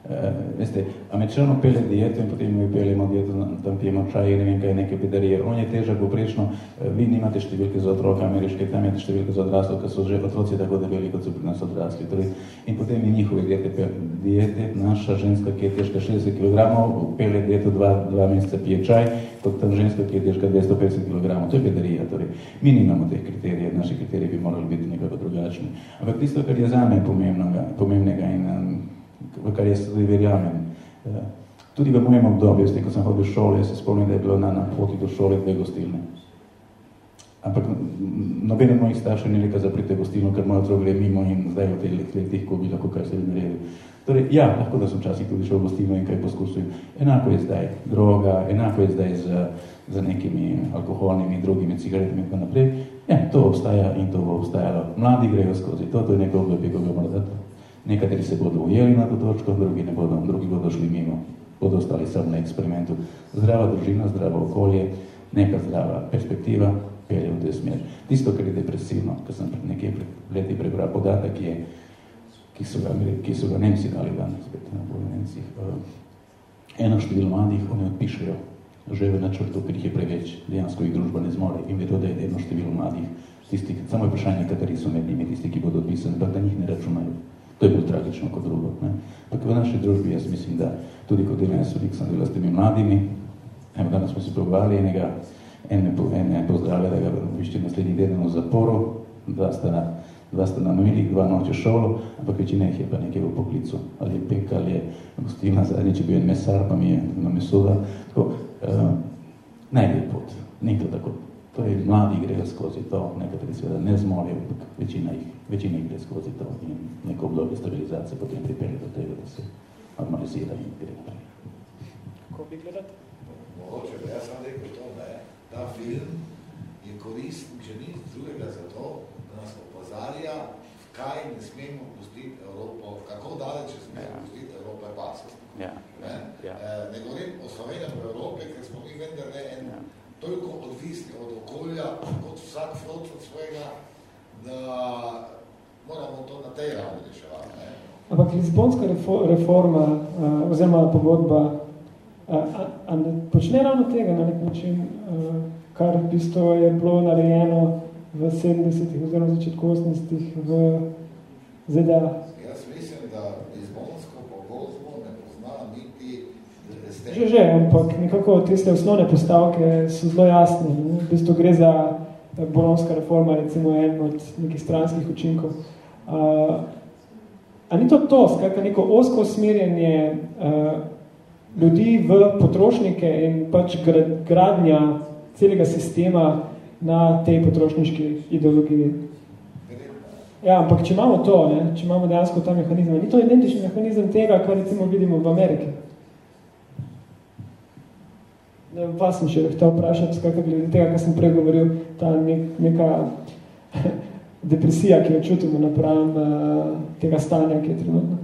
Uh, veste, američano pele dieto in potem mi pelemo dieto, tam pijemo čaj in ne vem kaj, neke pedarije. On je težak poprečno, uh, vi nimate številke za otroke ameriške, tam imate številke za odraslo, ker so že otroci tako debeli, kot so pri nas odrasli. Torej, in potem je njihove diete, diete, naša ženska, ki je težka 60 kg, pele dieto dva, dva meseca pije čaj, kot tam ženska, ki je težka 250 kg. To je pedarija. Torej, mi nimamo teh kriterije, naši kriteriji bi morali biti nekako drugačni. Ampak tisto, kar je zame pomembnega, pomembnega in um, v kar jaz tudi verjamem. Eh, tudi v mojem obdobju, ste, ko sem hodil v šole, se spomnim, da je bilo na, na poti do šole dve gostilne. Ampak noben od mojih staršev ni rekel, zaprite gostilno, ker moj otrok gre mimo in zdaj v teh letih, ko bi lahko kar se naredil. Torej, ja, lahko da sem včasih tudi šel v gostilno in kaj poskusil. Enako je zdaj droga, enako je zdaj z, z nekimi alkoholnimi, drugimi cigaretami in tako naprej. Ja, to obstaja in to bo obstajalo. Mladi grejo skozi to, to je neko obdobje, ko ga morate Nekateri se bodo ujeli na to točko, drugi ne bodo, drugi bodo šli mimo, bodo ostali samo na eksperimentu. Zdrava družina, zdravo okolje, neka zdrava perspektiva, pelje v tej smer. Tisto, kar je depresivno, kar sem pred nekaj leti prebral podatek, je, ki so ga, ki so ga Nemci dali dan, spet na bolj Nemcih, uh, eno število mladih, oni odpišejo že v načrtu, ker jih je preveč, dejansko jih družba ne zmore in vedo, da je eno število mladih, tisti, samo je vprašanje, kateri so med njimi, tisti, ki bodo odpisani, da njih ne računajo. To je bolj tragično kot drugo. Ne. Tako v naši družbi jaz mislim, da tudi kot delam sodik sem delal s temi mladimi, evo danes smo se pogovarjali enega, en me, en me pozdravlja, da ga višče naslednji teden v zaporu, dva sta na, dva sta na milih, dva noče šolo, ampak večina jih je pa nekaj v poklicu, ali je pek, ali je gostilna zadnji, če bi en mesar, pa mi je na mesoda, tako, uh, najbolj pot, ni to tako. Torej, mladi grejo skozi to, nekateri seveda ne zmorejo, ampak večina jih, večina jih gre skozi to in neko obdobje stabilizacije potem pripelje do tega, da se normalizira in gre naprej. Kako bi gledati? Mogoče, da jaz sem rekel to, da je ta film je koristen, če ni drugega za to, da nas opozarja, kaj ne smemo pustiti Evropo, kako daleč ne smemo ja. pustiti Evropo je pasno. Ja. Ne? Ja. E, ne govorim o Sloveniji v Evropi, ker smo mi vendar ne en ja toliko odvisni od okolja, kot vsak frot od svojega, da moramo to na tej ravni reševati. Ne? Ampak Lizbonska reforma uh, oziroma pogodba uh, a, a ne počne ravno tega na nek način, uh, kar v bistvu je bilo narejeno v 70-ih oziroma začetku 80-ih v ZDA. Jaz mislim, da Lizbonsko pogodbo ne pozna niti Že, že, ampak nekako tiste osnovne postavke so zelo jasne. Ne? V bistvu gre za eh, bolonska reforma, recimo en od nekih stranskih učinkov. Uh, a ni to to, skratka neko osko usmerjanje uh, ljudi v potrošnike in pač gradnja celega sistema na tej potrošniški ideologiji? Ja, ampak če imamo to, ne, če imamo dejansko ta mehanizem, ni to identični mehanizem tega, kar recimo vidimo v Ameriki. Vas sem še hotel vprašati, skakaj glede tega, kar sem prej govoril, ta nek, neka depresija, ki jo čutimo napravim uh, tega stanja, ki je trenutno.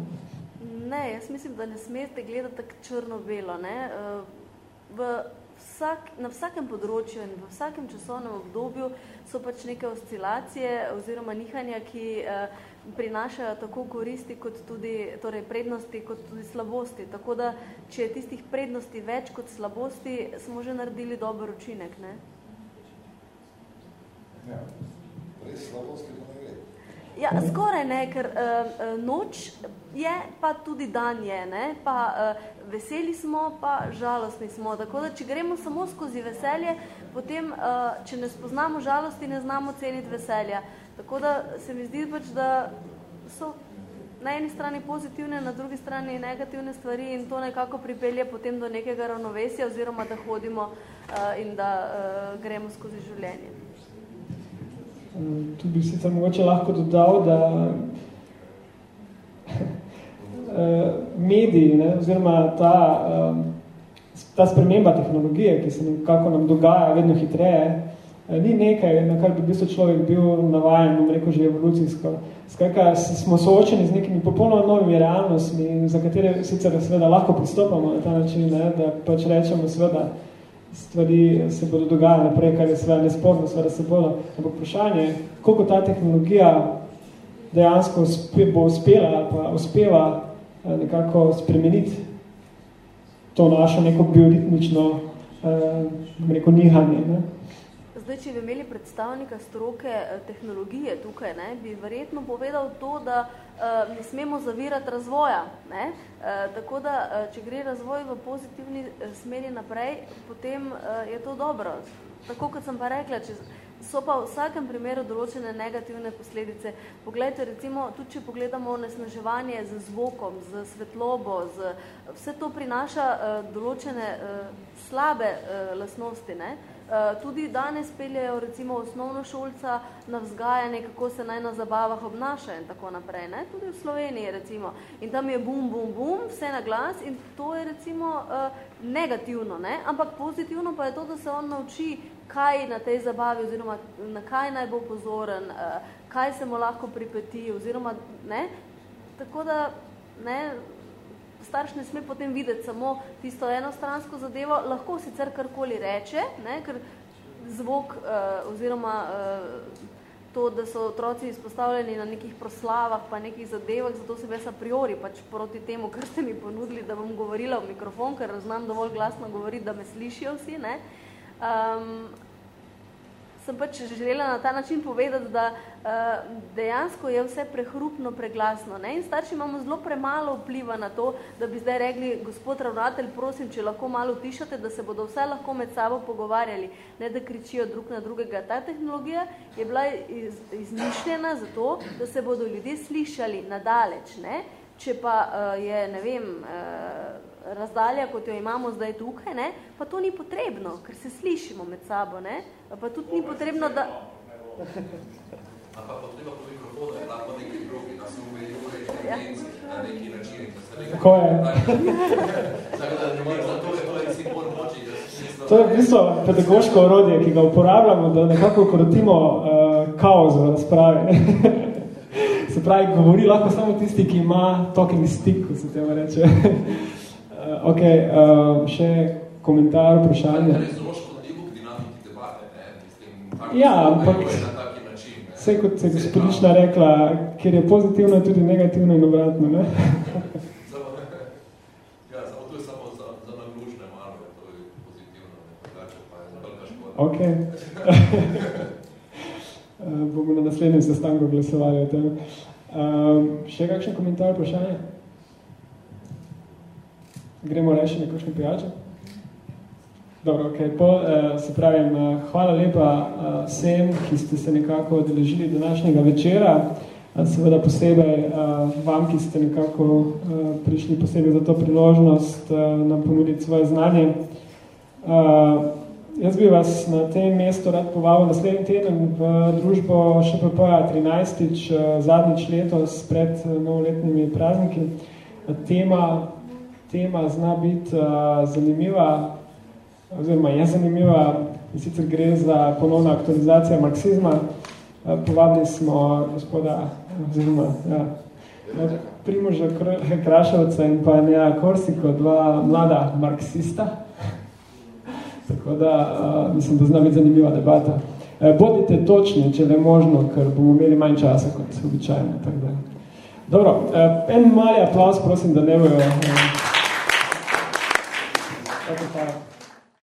Ne, jaz mislim, da ne smete gledati tako črno-belo. V vsak, na vsakem področju in v vsakem časovnem obdobju so pač neke oscilacije oziroma nihanja, ki uh, prinašajo tako koristi kot tudi torej prednosti kot tudi slabosti. Tako da, če je tistih prednosti več kot slabosti, smo že naredili dober učinek, ne? Ja, res slabosti pa ne gre. Ja, skoraj ne, ker uh, noč je, pa tudi dan je, ne? pa uh, veseli smo, pa žalostni smo. Tako da, če gremo samo skozi veselje, potem, uh, če ne spoznamo žalosti, ne znamo ceniti veselja. Tako da se mi zdi pač, da so na eni strani pozitivne, na drugi strani negativne stvari in to nekako pripelje potem do nekega ravnovesja oziroma da hodimo uh, in da uh, gremo skozi življenje. Tu bi sicer mogoče lahko dodal, da mediji ne, oziroma ta, ta sprememba tehnologije, ki se nekako nam dogaja vedno hitreje, Eh, ni nekaj, na kar bi v bistvu človek bil navajen, bom rekel, že evolucijsko. Skratka, smo soočeni z nekimi popolnoma novimi realnostmi, za katere sicer seveda lahko pristopamo na ta način, ne, da pač rečemo seveda, stvari se bodo dogajale naprej, kar je seveda nesporno, seveda se bodo. Ampak vprašanje, koliko ta tehnologija dejansko uspe, bo uspela pa uspeva eh, nekako spremeniti to našo neko bioritmično eh, neko nihanje. Ne. Zdaj, če bi imeli predstavnika stroke eh, tehnologije tukaj, ne, bi verjetno povedal to, da uh, ne smemo zavirati razvoja. Ne. Uh, tako da, uh, če gre razvoj v pozitivni smeri naprej, potem uh, je to dobro. Tako kot sem pa rekla, če so pa v vsakem primeru določene negativne posledice. Poglejte, recimo, tudi če pogledamo nesnaževanje z zvokom, z svetlobo, z, vse to prinaša uh, določene uh, slabe uh, lasnosti. Ne. Uh, Eh, tudi danes peljejo recimo osnovno šolca na vzgajanje, kako se naj na zabavah obnaša in tako naprej. Ne? Tudi v Sloveniji recimo. In tam je bum, bum, bum, vse na glas in to je recimo uh, negativno. Ne? Ampak pozitivno pa je to, da se on nauči, kaj na tej zabavi oziroma na kaj naj bo pozoren, uh, kaj se mu lahko pripeti oziroma ne. Tako da ne, starš ne sme potem videti samo tisto enostransko zadevo, lahko sicer karkoli reče, ne, ker zvok uh, oziroma uh, to, da so otroci izpostavljeni na nekih proslavah pa nekih zadevah, zato se ves a priori pač proti temu, kar ste mi ponudili, da bom govorila v mikrofon, ker znam dovolj glasno govoriti, da me slišijo vsi. Ne. Um, sem pač želela na ta način povedati, da uh, dejansko je vse prehrupno, preglasno. Ne? In starši imamo zelo premalo vpliva na to, da bi zdaj rekli, gospod ravnatelj, prosim, če lahko malo tišate, da se bodo vse lahko med sabo pogovarjali, ne da kričijo drug na drugega. Ta tehnologija je bila iz, izmišljena zato, da se bodo ljudje slišali nadaleč. Ne? Če pa uh, je, ne vem, uh, razdalja, kot jo imamo zdaj tukaj, ne, pa to ni potrebno, ker se slišimo med sabo, ne, pa tudi ni potrebno, da... Ampak potreba po mikrofonu je lahko neki drugi, da se umejuje inteligenci na neki način. Tako je. Tako da ne morem, zato je to si bolj moči. To je v bistvu pedagoško orodje, ki ga uporabljamo, da nekako korotimo uh, kaos v razpravi. se pravi, govori lahko samo tisti, ki ima talking stick, ko se temu reče. Uh, ok, uh, še komentar, vprašanje. Ja, ampak vse kot se je gospodična rekla, ker je pozitivno, tudi negativno in obratno, ne? Ja. Ok. uh, bomo na naslednjem sestanku glasovali o tem. Uh, še kakšen komentar, vprašanje? Gremo reči nekakšno pijačo? Dobro, ok. Po, uh, se pravim, uh, hvala lepa uh, vsem, ki ste se nekako odeležili današnjega večera. Uh, seveda posebej uh, vam, ki ste nekako uh, prišli posebej za to priložnost uh, nam ponuditi svoje znanje. Uh, jaz bi vas na tem mestu rad povabil naslednji teden v družbo ŠPP-a 13. Uh, zadnjič letos pred uh, novoletnimi prazniki. Uh, tema tema zna biti uh, zanimiva, oziroma je zanimiva, in sicer gre za ponovno aktualizacijo marksizma. Uh, povabili smo gospoda, oziroma ja, Primoža Krašovca in pa Nea Korsiko, dva mlada marksista. Tako da uh, mislim, da zna biti zanimiva debata. Uh, bodite točni, če le možno, ker bomo imeli manj časa kot običajno. Tako da. Dobro, en mali aplaus, prosim, da ne bojo. Uh, okay,